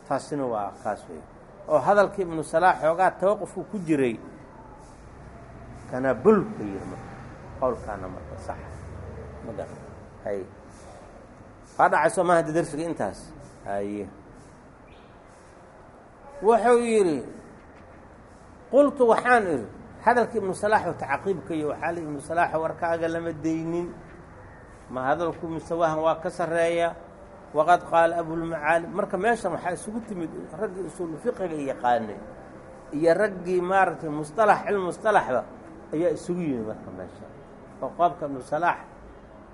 taasina waa kaas wey oo hadalkii ibnu salaax xoogaa tawaqufku ku jiray kana bulka yiri marka qowlkaana marka sax ma garan. Hay. Waa dhacayso ma hadda darsiga intaas? Haye wuxuu yidhi qultu waxaan idhi hadalka ibnu salaax oo tacqiibka iyo waxaa li ibnu salaaxa warkaaga lama daynin. Ma hadalku mustawahan waa ka sarreeya waqad qaala abulmacaali marka meeshan waxaa isugu timid raggii usuulu fiqiga yaqaanay iyo raggii maaragtay musalax musalaxba ayaa isugu yimid marka meesha oo qoobka ibnu salaax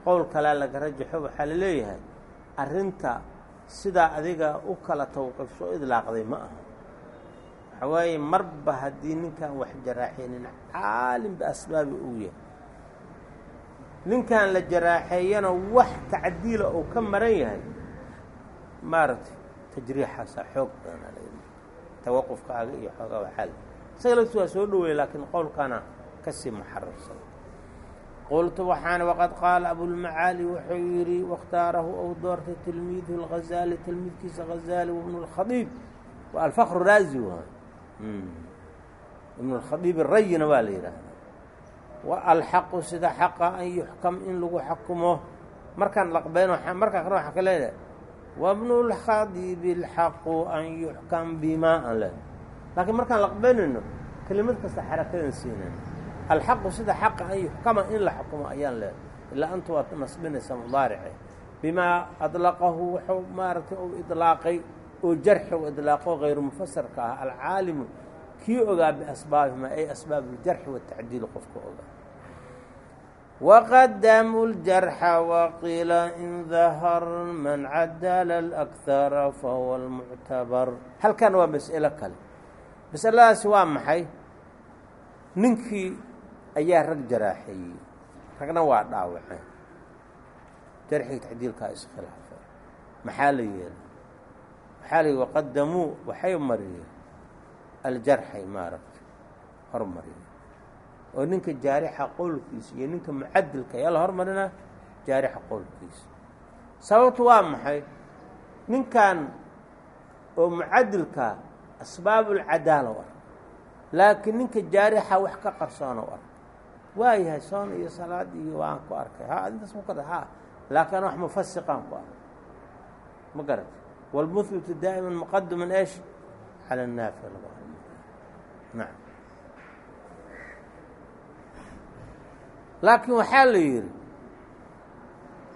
qowl kalea laga rajaxo waxaa la leeyahay arrinta sidaa adiga u kala tawqifso idlaaqday ma aha waxaa waaye marba haddii ninkan wax jaraaxeynin caalim biasbaabi uu yahay ninkan la jaraaxeeyana wax tacdiila uu ka maran yahay maaragtay tajriixaasa xoog badantawaqufkaaga iyo xoogaa waxaal isaga laftiis waa soo dhowey laakiin qowlkana ka sii muxararsan. Qultu waxaan waqad qaala abulmacaali wuxuu yidhi wakhtaarahu ou doortay tilmiidhu lghazaali tilmiidkiisa hazaali wibnu lkhadiib waa hmm. alfakru raazi wa ibnu lkhadiib irayina waa la yidhaahdaa wa alxaqu sida xaqa an yuxkam in lagu xakumo. Markaan laqbeen markaan kane waxaan ka leedahay wabnu lkhadibi lxaqu an yuxkam bimaa aan leedahay laakiin markaan laqbanayno kelimad kasta xarakadan siinayno alxaqu sida xaqa an yuxkama in la xukumo ayaan leedahay ilaa anta waad nasbinaysaa mudaarice bimaa adlaqahu wuxuu maaragtay uu idlaaqay oo jarxi u idlaaqo hayru mufasarka ah alcaalimu kii ogaa biasbaabihimaa ay asbaabu ljarxi watacdiil qofka ogaa waqadamu اljarxa waqiila in dahar man cadala اlأkhara fahuwa اlmuctabar halkan waa mas'elo kale masaladaasi waa maxay ninkii ayaa rag jaraaxeeyey ragna waa dhaawaceen jarxiga tacdiilkaa iskhilaafay maxaa la yeelay waxaa la yidhi waqadamuu waxay mariyeen aljarxay maaragtay hormariyeen oo ninka jaarixa qowlkiisa iyo ninka mucadilka ayaa la hormarinaa jaarixa qowlkiisa sababtu waa maxay ninkan oo mucadilkaa asbaabulcadaala u ark laakiin ninka jaarixa wax ka qarsoona u ark waayahay soon iyo salaad iyo waan ku arkay ha adintaas ma kada ha laakiin wax mufasiqaan ku arkay ma garata wاlmuhbitu daa'iman muqadaman esh cala الnaafi nacam laakiin waxaa la yidhi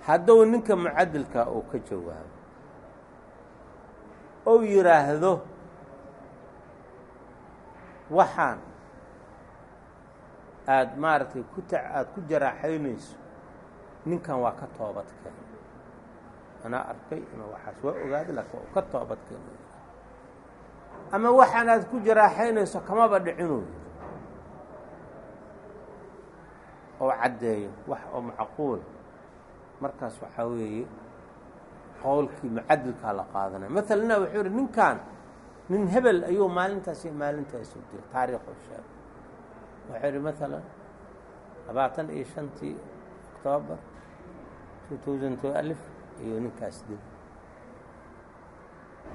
hadduu ninka mucadilka uu ka jawaabo ou yidhaahdo waxaan aada maaragtay ku ta aada ku jaraaxaynayso ninkan waa ka toobad keenay anaa arkay inuu waxaas waa ogaaday laakiin waa ka toobad keenay ama waxaan aada ku jaraaxaynayso kamaba dhicinuu yiri oo caddeeyo wax oo macquul markaas waxaa weeye qowlkii mucadilkaa la qaadanaya matalana wuxuu yihi ninkan nin hebel ayuu maalintaas iyo maalintaas u dila taariikhu sheegay. Wuxuu yihi maalan labaatan iyo shantii octoobar two thousand two alif ayuu ninkaas dila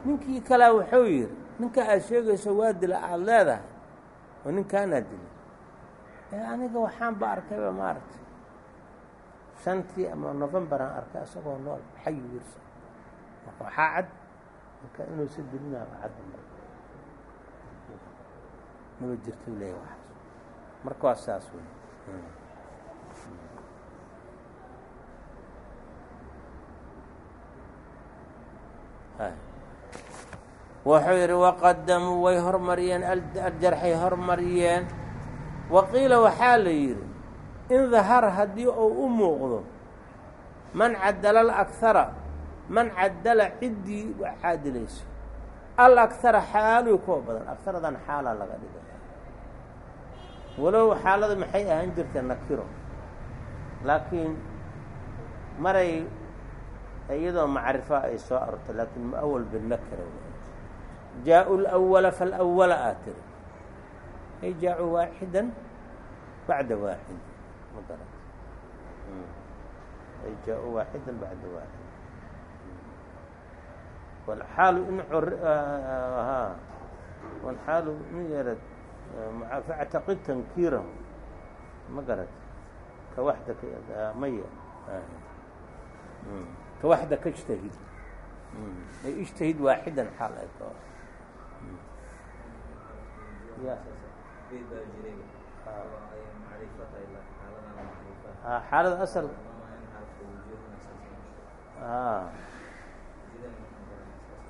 ninkii kalea wuxuu yidhi ninka aad sheegayso waa dila aada leedahay oo ninkaanaa dila aniga waxaanba arkayba maaragtay shantii ama novembaraan arkay isagoo nool xayi wirsa marka waxaa cad marka inuusa dilinaaba cadda marka. Maba jirta leeya waxaas. Marka waa saas wey. Wuxuu yidhi waqadamuu way hormariyeen aljarxay hormariyeen waqiila waxaa la yidhi in dahara haddii uu u muuqdo man cadala alakara man cadala ciddii caadilayso alakara xaaluu kuwa badan akaradan xaalaa laga dhigaya walow xaalada maxay ahaan jirta nakiro. Laakiin maray iyadoo macrifa ay soo arortay laakiin muawal binakira jaa-u lawala falawala aad tiri jaa-u waaxidan bacda waaxid ma garan ay jaa-u waaxidan bacda waaxid walxaalu in cor ha walxaalu in yarad factaqid tankiirahu ma garat ka waxda maya ka waxda ka ijtahid ay xaalada asal.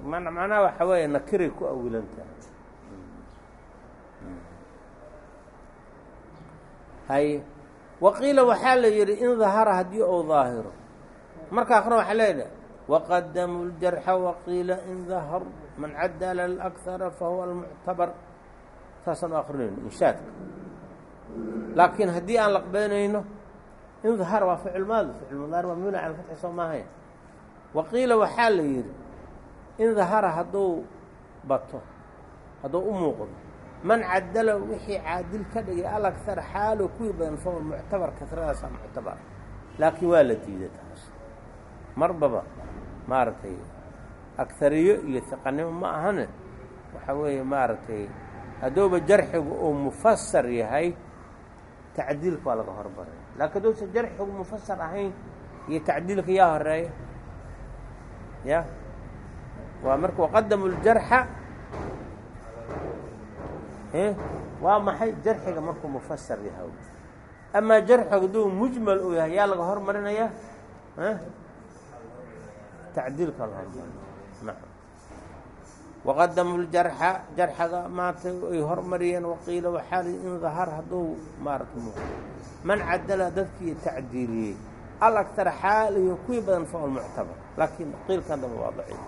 Man macnaha waxa weeye nakiray ku awilantaha hay waqiila waxaa la yidhi in dahara haddii ou daahiro marka akra waxaa leedahay waqadamuu ljarxa waqiila in dahar man cadala alakara fahuwa almuctabar saasaan u akrinayno inshaadka laakiin haddii aan laqbeynayno in dahara waa ficilmaadu ficilmudaar waa mabni cala fatxi soo maahayn waqiila waxaa la yidhi in dahara hadduu bato hadduu u muuqdo man cadala wixii caadil ka dhigay alakar xaalo kuwii badan fahuwa muctabar kasradaasaa muctabar. Laakiin waa la diiday taas. Marbaba maaragtay agariyo iyo hiqanimo ma ahane waxa weeye maaragtay hadduuba jarxigu uu mufasar yahay tacdiilka waa laga hormaraya laakiin hadduusan jarxigu mufasar ahayn iyo tacdiilka yaa horreeya ya waa marka waqadamu ljarxa waa maxay jarxiga markuu mufasar yahay? Amaa jarxiga hadduu mujmal uu yahay yaa laga hormarinaya tacdiilka la hormarinaya waqadamuu ljarxa jarxada maaragtay ay hormariyeen waqiila waxaali in dahar hadduu maarata muuqo man cadala dadkii tacdiiliyey al agtara xaaliyo kuwii badan fa lmuctabar laakiin qiilkan dambe waa daciif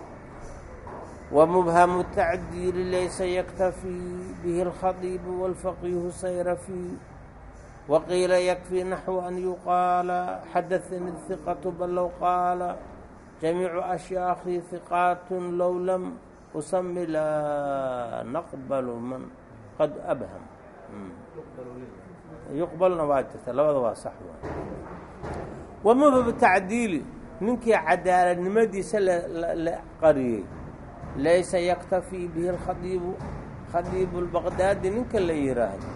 wamubhamu tacdiili laysa yaktafii bihi alkhadiibu wاlfaqiihu sayrafii waqiila yakfii naxwu an yuqaala xadaثani iqatu bal low qaala jamiicu ashyaakhi iqaatun low lam usami laa naqbalu man qad abham yuqbalna waa jirta labada waa sax wamaba tacdiili ninkii cadaaladnimadiisa la qariyey laysa yaktafii bihi alkhadiibu khadiibu lbaqdaadi ninka la yidhaahdo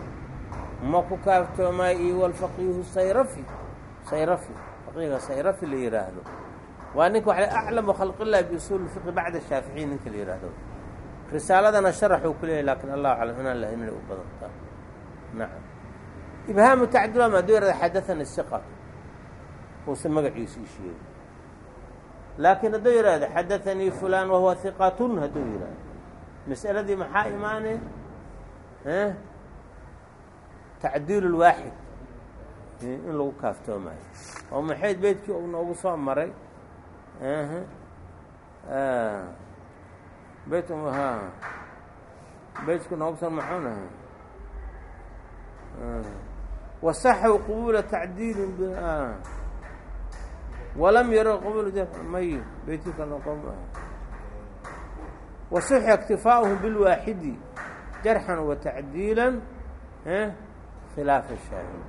ma ku kaaftoomaa iyo walfaqiihu sayrafi sayrafi faqiiga sayrafi la yidhaahdo waa ninka waxa aclamu khalqillahi biusuuli fiqi bacda shaaficiyi ninka la yidhaahdo risaaladana sharaxuu ku leeyahy laakiin allahu aclam inaan lahayn inay u badantaa nacam ibhaamu tacdiilama haduu yahahda xadathani siqatu uusan magaciisa isheegin laakiin hadduu yidhaahdo xadaanii fulan wahuwa hiqatun hadduu yidhaahdo mas'aladii maxaa imaanay tacdiil lwaaxid in lagu kaaftoomayo. Oo maxayd beydkii uu noogu soo maray beyt ha beytku noogu soo maxuun ahay wasaxw qabuula tacdiilin walam yaro qabuul may beytika noqon wasuxa iktifaa'uhum bilwaaxidi jarxan wa tacdiilan khilaafa shaahid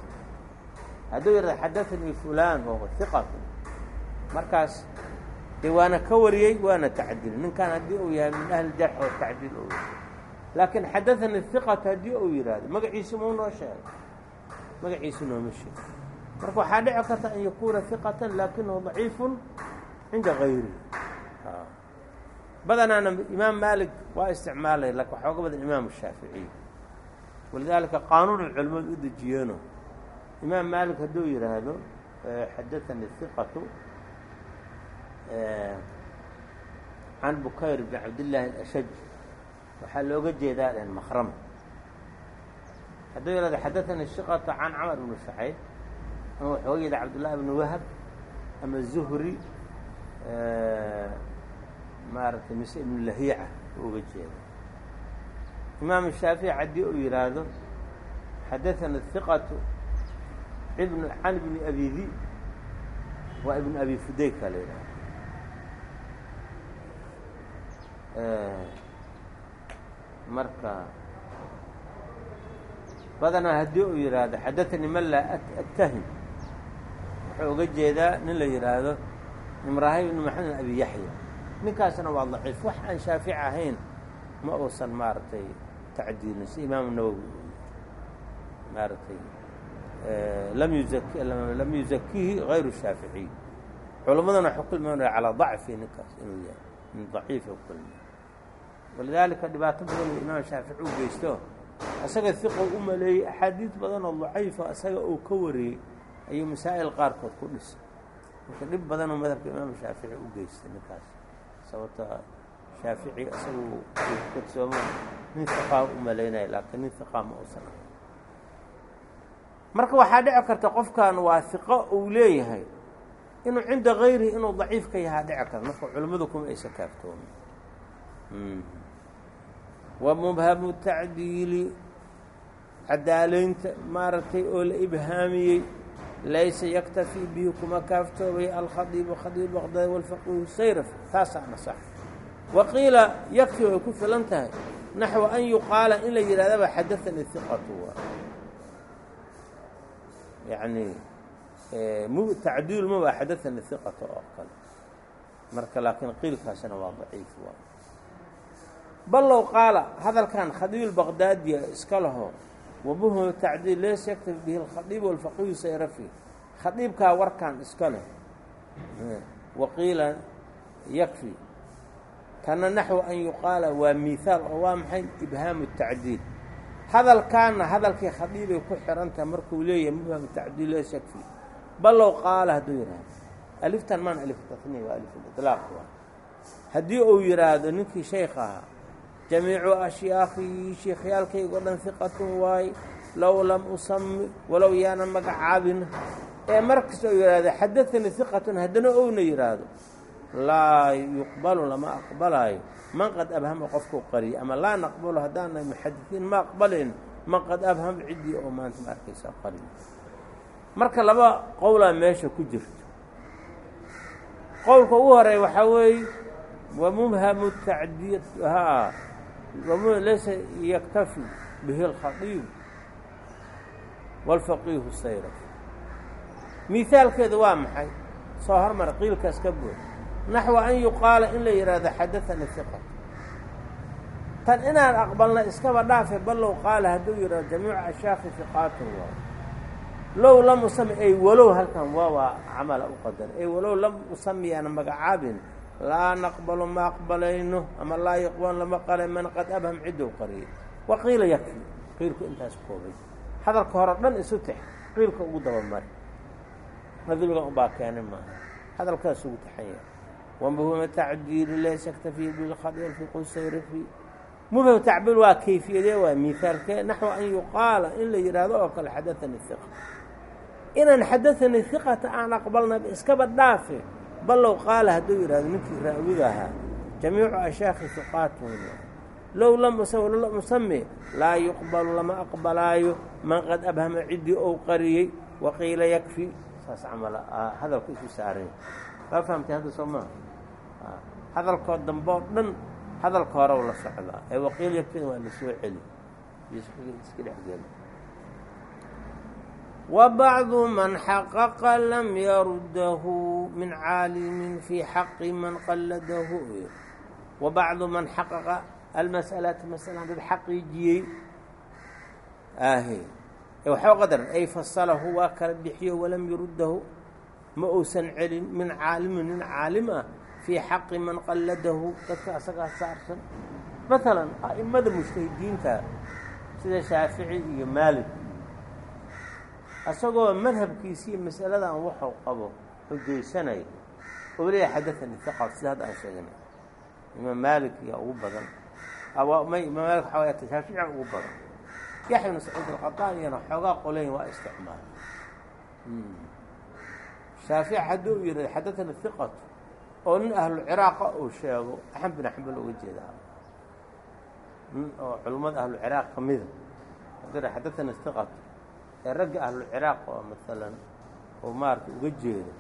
hadduu yidhahda xadaanii fulan wahuwa hiqatu markaas dee waana ka wariyey waana tacdiil ninkan haddii uu yahay min ahli jarx oo tacdiil yahay. Laakiin xadaanii hiqatu haddii uu yidhaahdo magaciisa mau noo sheegay? Magaciisa nooma sheego marka waxaa dhici karta an yakuuna hiqatan laakinahu daciifun cinda gayrihi badanaana imaam maalik waa isticmaalay laakiin waxaa oga badan imaam shaaficiy walidaalika qaanuun culimadu u dejiyeeno imaam maalik hadduu yidhaahdo xadaanii hiqatu can bukayr bn cabdillaahi alashaj waxaa looga jeedaa dheen makrama hadduu yihahdo xadaanii hiqatu can camar bni shacayb ama waxooga jeeda cabdullahi bni wahab ama zuhri maaragtay mise ibnu lahiica uga jeeda imaam shaafici haddii uu yihaahdo xadaثana hiqatu ibn can ibni abi di waa ibn abi fudayka la yidhahdo marka badanaa haddii uu yihaahdo xadaثanii man laa attahim wuxuu uga jeedaa nin la yihaahdo imraahim ibn maxamed abi yaxya ninkaasna waa daciif. Wax aan shaafici ahayn ma uusan maaragtay tacdiilin si imaamu nawowi maaragtay lam yuzaki lam yuzakihi غayru shaaficiy culammadana waxu kulmaynaya calaa dacfi ninkaas inuu yahay. Nin daciifa kulmi walidaalika dhibaato badan uu imaam shaafici u geysto. Isaga hiqo u maleeyey axaadiid badan oo daciifa isaga uu ka wariyey ayuu masaa'il qaarkood ku dhisay. Marka dhib badanoo madhabka imaam shaafici u geystay ninkaas sababta shaafici isagu kadsoomo nin hiqaa u malaynaya laakiin nin hiqaa ma uusan ahay marka waxaa dhici karta qofkan waa hiqo uu leeyahay inuu cinda gayrihi inuu daciif ka yahaa dhici karta marka culimmadu kuma aysan kaaftoomin wa mubhamu tacdiili cadaalaynta maaragtay oo la ibhaamiyey laysa yaktafii bihi kuma kaaftoobay alkhadiibu khadiib baqdaad walfaqihu sayraf taasaa nasax wa qiila yakfi way ku filan tahay naxwa an yuqaala in la yidhahdaba xadaثani hiqatu waa yacni tacdiil maba xadaثani hiqata oo kale marka laakiin qiilkaasina waa daciif waa bal low qaala hadalkan khadiib baqdaadiya iska laho wamuhmu tacdiil laysa yaktafi bihi alkhadiib walfaqihu sayrafi. Khadiibkaa warkan iska leh. Waqiila yakfi. Kana naxwu an yuqaala waa mihaal oo waa maxay? Ibhaamu tacdiil hadalkaana hadalkii khadiibay ku xihan tahay markuu leeyahay mubhamu tacdiil laysa yakfi bal low qaala hadduu yidhaahdo. Aliftan maan alif tasniya waa alif ilaaq haddii uu yidhaahdo ninkii sheykh ahaa jamiicu ashyaakhi sheikhyaalkaygo dhan hiqatun waaye low lam usami walow yaana magacaabin ee markasta uu yidhaahdo xadaanii hiqatun haddana ouna yidhaahdo laa yuqbalu lama aqbalaayo man qad abhama qofkuu qariyay ama laa naqbalu haddaana muxadisiin ma aqbalayn man qad abham ciddii oo maanta ma arkaysa qariyo marka laba qowlaa meesha ku jirto qowlka ugu horreeya waxaa weeye wamubhamu tacdiid ha laysa yaktafi bihi alkhadiib wاlfaqiihu sayraf mihaalkeedu waa maxay soo hormar qiilkaas ka bood naxwa an yuqaala in la yidhaahdo xadaثani hiqat tan inaan aqbalna iskaba dhaafe bal low qaala hadduu yidhahdo jamiicu ashaakhi hiqaatun waa low lam usami ay walow halkan waa waa camala u qadar ay walow lam usamiyaana magacaabin laa naqbalu ma aqbalayno ama laa yuqbal lama qalay man qad abham ciddou qariyay wa qiila yakfi qiilku intaas koobay. Hadalka hore dhan isu tex qiilka ugu dabamari. Nadmiga ubaa keenay maaha. Hadalkaas ugu taxan yahay. Wamubhama tacdiili laysa ktafii bilkhadi fiqu sayrafi mubham waa kayfiyadee waa miaalkee naxwa an yuqaala in la yidhaahdo oo kale xadaanii hiqa inaan xadaanii hiqata aan aqbalnaba iskaba dhaafe bal low qaala hadduu yidhahdo ninkii raawiga ahaa jamiicu ashaakhi hiqaatun low lam musame laa yuqbalu lama aqbalaayo. Man qad abhama ciddii ou qariyey waqiila yakfi. Saas camal hadalku isu saaray waa fahamtay hadda soo maa hadalkoo dambe oo dhan hadalka hore la socdaa. Ee waqiil yakfina waa la soo celi. Iska dhexgeli وبعض من حقق لم يرده من عاalم في حق من qلده وبعض من حقق المسألة مسألة dad xaqiijiyey wxaa qadran ay faصله waa kala bixiyo وlam يurdahu ma uusan celin min caalimi nin caalim ah fيi xaqi man qaladahu dadka asagaa saarsan maثalا أئmada mجتahidiinta sida shaafiعي iyo maalik asagoo madhabkiisii masaladan waxuu qabo xujaysanaya oo leeya xadaanii hiqa sida hadda aan sheeganay imaam maalik iyo ugu badan. May imaam maalik shaafici ugu badan. Yaxya ibnu saciid alqataan iyana xoogaa qoleyn waa isticmaala shaafici haddii uu yidhahdo xadatana hiqatu oo nin ahlu ciraaqa uu sheego axmed bin xambal uga jeedaa. Nin oo culummada ahlu ciraaq ka mida hadduu hiqatu ee ragga ahlu ciraaq oo maalan oo maarata uga jeedo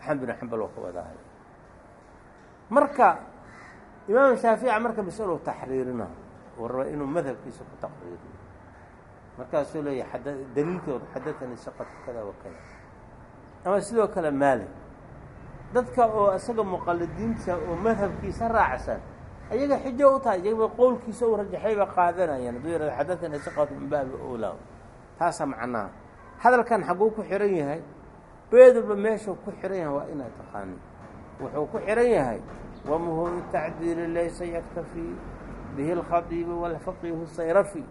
axmed bin xambal oo ka wadahay marka imaam shaafici marka masalo taxriirina uu raba inuu madhabkiisa ku taqriiriyo. Markaasuu leeyahy ad daliilkooda xadatanii saqatu kada wa ama sidoo kale maalik dadka oo isaga muqaladiinta oo madhabkiisa raacsan ayaga xijo u tahay iyagaba qowlkiisa uu rajaxayba qaadanayaan. Hadduu yihahdo xadatanii saqatu min baabi owlaa taasaa macnaha hadalkan xagguu ku xidhan yahay beedulba meeshuu ku xidhan yahay waa inaad taqaani wuxuu ku xidhan yahay wamuhuuru tacdiili laysa yaktafii bihi alkhadiibu walfaqiihu sayrafi.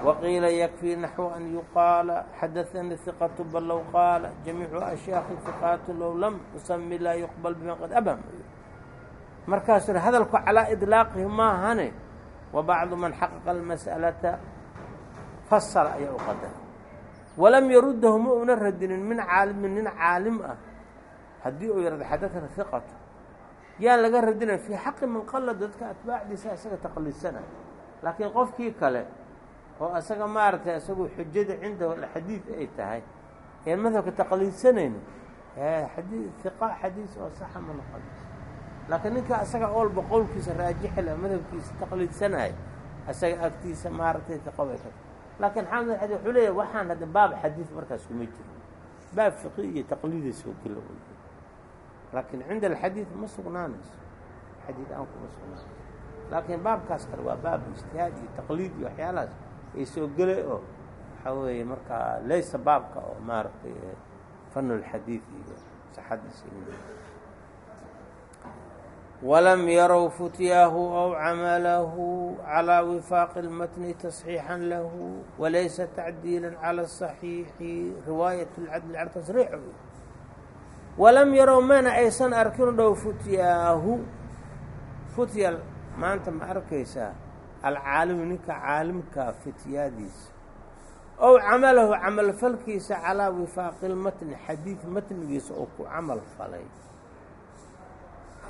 Waqiila yakfii naxwu an yuqaala xadaثani hiqatu bal low qaala jamiicu ashyaakhi hiqaatu low lam usami laa yuqbal bima qad abham markaasuna hadalku calaa idlaaqihi maahane wa bacdu man xaqaqa almas'alata fasala ayaa u qadara walam yaruddahu ma una radinin min caalimin nin caalim ah. Haddii uu yahahdo xadatana hiqatu yaan laga radinay fii xaqi man qalla dadka atbaacdiisa isaga taqliidsanay laakiin qofkii kale oo asaga maaragtay isagu xujada cindahu xadiid ay tahay een madhabka taqliidsanayno xadii hiqa xadiis oo saxa ma noqon. Laakiin ninka asaga oolba qowlkiisa raajixi leh madhabkiisa taqliidsanaya asaga agtiisa maaragtay hiqa way ka laakiin xaamid xadii wuxuu leeyahy waxaan hadda baab xadiid markaas kuma jiro baab fiqi iyo taqliida soo gela laakiin cinda alxadiid ma sugnaanayso. Xadiid aan kuma sugnaanayso. Laakiin baabkaas kale waa baab ijtihaad iyo taqliid iyo waxyaalahaas ay soo gelay oo waxaa weeye markaa laysa baabka oo maaragtay fanu lxadiid iyo saxadiisa walam yarow futyaahu aw camalahu calىa wifaaqi اlmatni tasxiixan lahu walaysa tacdiila calى الصaxiixi riwaayat اlcadl can tasriixu walam yarow mana aysan arkin dhow futyaahu futyal maanta ma arkaysaa alcaalimu ninka caalimkaa fityaadiisa ow camalahu camalfalkiisa calaa wifaaqi lmatni xadiid matnigiisa oo ku camal falay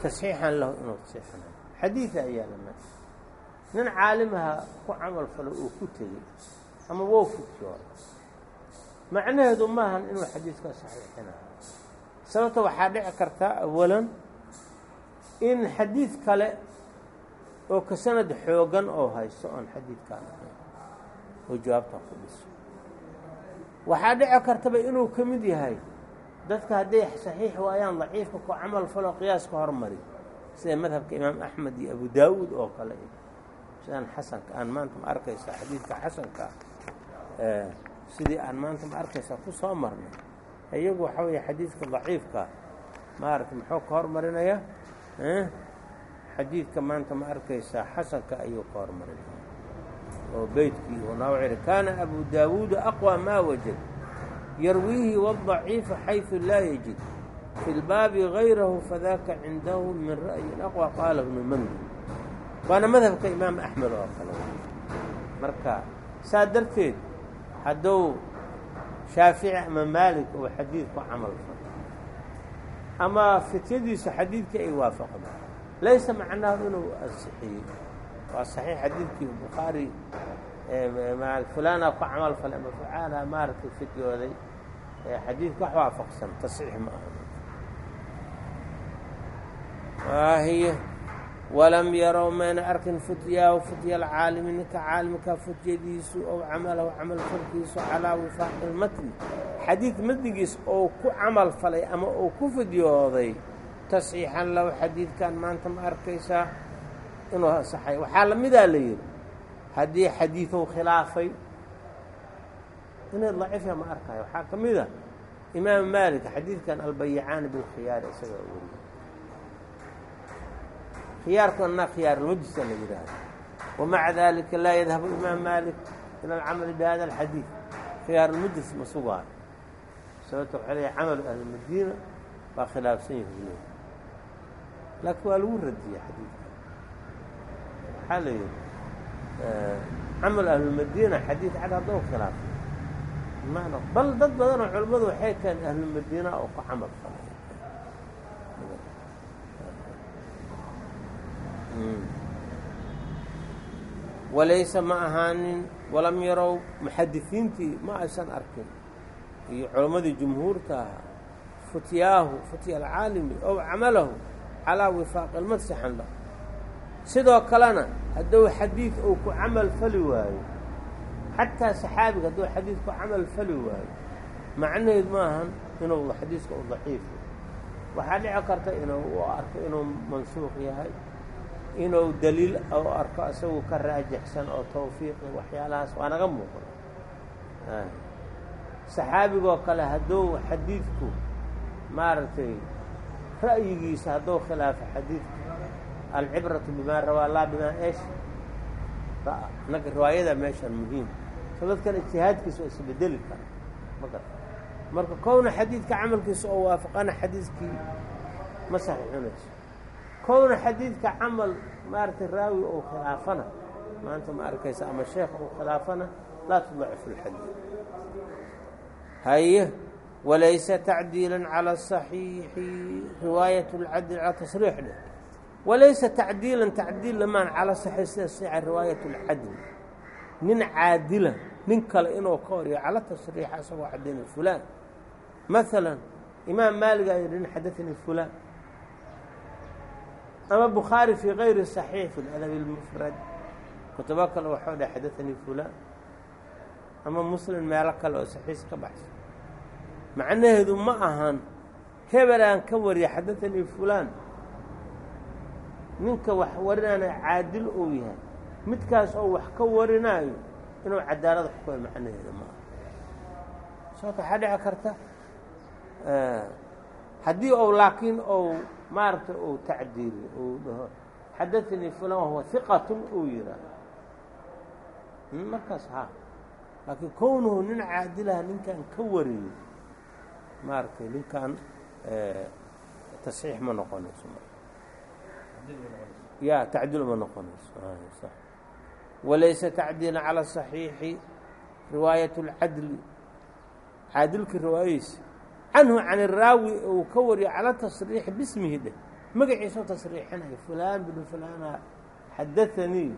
tasxiixan lahu inuu tasxiixanayo xadiida ayaa lama nin caalimaha ku camal falay oo ku tegey ama wow fityooda macnaheedu maahan inuu xadiidka saxiixinayo sababta waxaa dhici kartaa awalan in xadiid kale oo ka sanad xoogan oo haysto oon xadiidkaan ahayn oo jawaabtaan ku dhiso. Waxaa dhici kartaba inuu ka mid yahay dadka hadday saxiix waayaan daciifka ku camal faloo qiyaaska hormari. Sida madhabka imaam axmed iyo abu daawuud oo kale. Sidaan xasanka aan maanta ma arkaysaa xadiidka xasanka sidii aan maanta ma arkaysaa ku soo marnay. Iyagu waxaa weeye xadiidka daciifka maaragta muxuu ka hormarinaya? Xadiidka maanta ma arkaysaa xasanka ayuu ka hormarinaya. Oo beytkii uu ciri kaana abu daawuuda aqwى maa wajad yarwiihi wالضaciifa xayثu laa yajid fi اlbaabi غayrahu fadaka cindahu min ra'yin aqwى qaala bnu mandi waana madhabka imaam axmed oo kale marka saa darteed hadduu shaafici ama maalik oo xadiid ku camal falo ama fityadiisu xadiidka ay waafaqda laysa macnaahu inuu ansixiyey waa saxiix xadiidkii bukhaari fulana ku camal falay ama fucaana maaragtay fidyooday xadiidka wax waafaqsan tasxiix ma aha. Hiy walam yarow mayna arkin futyaahu futya alcaalimi ninka caalimka futyadiisu ow camalahu camal falkiisu calaa wifaaqi lmatni xadiid matnigiis oo ku camal falay ama uu ku fidyooday tasxiixan lahu xadiidkan maanta ma arkaysaa inuu asaxay waxaa lamidaa la yidhi haddii xadiidow khilaafay inay daciifya ma arkayo. Waxaa ka mid a imaam maalik xadiidkan albayicaani bilkhiyaari isagaa weriye khiyaarkana khiyaarulmajliska la yidhaahdo wamaca dalika laa yadhabu imaam maalik ila alcamali bihada alxadiid. Khiyaarulmajlis ma sugaayo sababta waxaa leeyahy camalu ahlilmadiina baa khilaafsan yahuuleey laakiin waa lagu radiyey xadiidka waxaa la yidhi camal ahlulmadiina xadiid cad haddou khilaafay bal dad badanoo culimmadu waxay keen ahlu madiina oo ku camal falay walayse ma ahaanin walam yarow muxadisiintii ma aysan arkin. Iyo culammadii jumhuurta ahaa futyaahu futya alcaalimi ow camalahu calaa wifaaqi lmadsaxan lah. Sidoo kalena hadduu xadiid uu ku camal fali waayo xataa saxaabiga hadduu xadiid ku camal fali waayo macnaheed ma inuu xadiiska u daciifo waxaa dhici karta inuu u arko inuu mansuuq yahay inuu daliil u arko isagu ka raajixsan oo tawfiiqi waxyaalahaas waa naga muuqda saxaabigoo kale hadduu xadiidku maaragtay ra'yigiisa hadduu khilaafo xadiidku alcibratu bimaa rawaa laa bimaa esh naga riwaayada meeshaan muhiim so dadkan ijtihaadkiisa oo isbedeli kara ma garta marka kowna xadiidka camalkiisa oo waafaqana xadiidkii ma saxiixinayso kowna xadiidka camal maaragtay raawi ou khilaafana maanta ma arkaysa ama sheekh ou khilaafana laa tudacifu lxadiid haye walaysa tacdiila calى الصaxiixi riwaayat اlcadl calى tasriix dheh walaysa tacdiilan tacdiil lamaan cala saxiix sida saxiixa riwaayat اlcadl nin caadila nin kale inuu ka horiyo cala tasriixa isagoo caddaynay fulaan. Maala imaam maaligaa yidhi nin xadaanii fulaan. Ama bukhaari fii kayri صaxiix fi ladabi اlmufrad kutubo kale waxuu dhah xadaanii fulaan. Ama muslim meelo kale oo saxiis ka baxsan. Macnaheedu ma ahan hebelaan ka wariya xadaanii fulaan. Ninka wax warinaana caadil uu yahay midkaas oo wax ka warinaayo inuu cadaalada xukumo macnaheeda ma aha. Sababta waxaa dhici karta? Haddii ou laakiin ou maaragtay uu tacdiiliyo uu dhaho xadaanii fulan wahuwa hiqatun uu yidhaah markaas ha. Laakiin kownuhu nin caadilaha ninkan ka wariyo maaragtay ninkan tasxiix ma noqonayso ya tacdiil ma noqonayso walaysa tacdiila calى صaxiixi riwaayat اlcadli caadilka riwaayadiisa canhu can iraawi uu ka wariyo cala tasriixi bismihi dheh magaciisao tasriixinayo fulaan binu fulaana xadaanii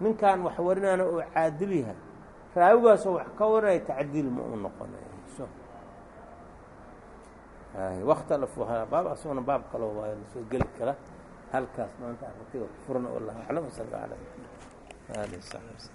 ninkan wax warinaana oo caadil yahay raawigaasoo wax ka warinaya tacdiil ma u noqonayso wakhtalafuu baab asagona baab kaloo waayo la soo geli kara halkaas maanta aragtiga ku furan wallahu aclam sal ala ali saxbi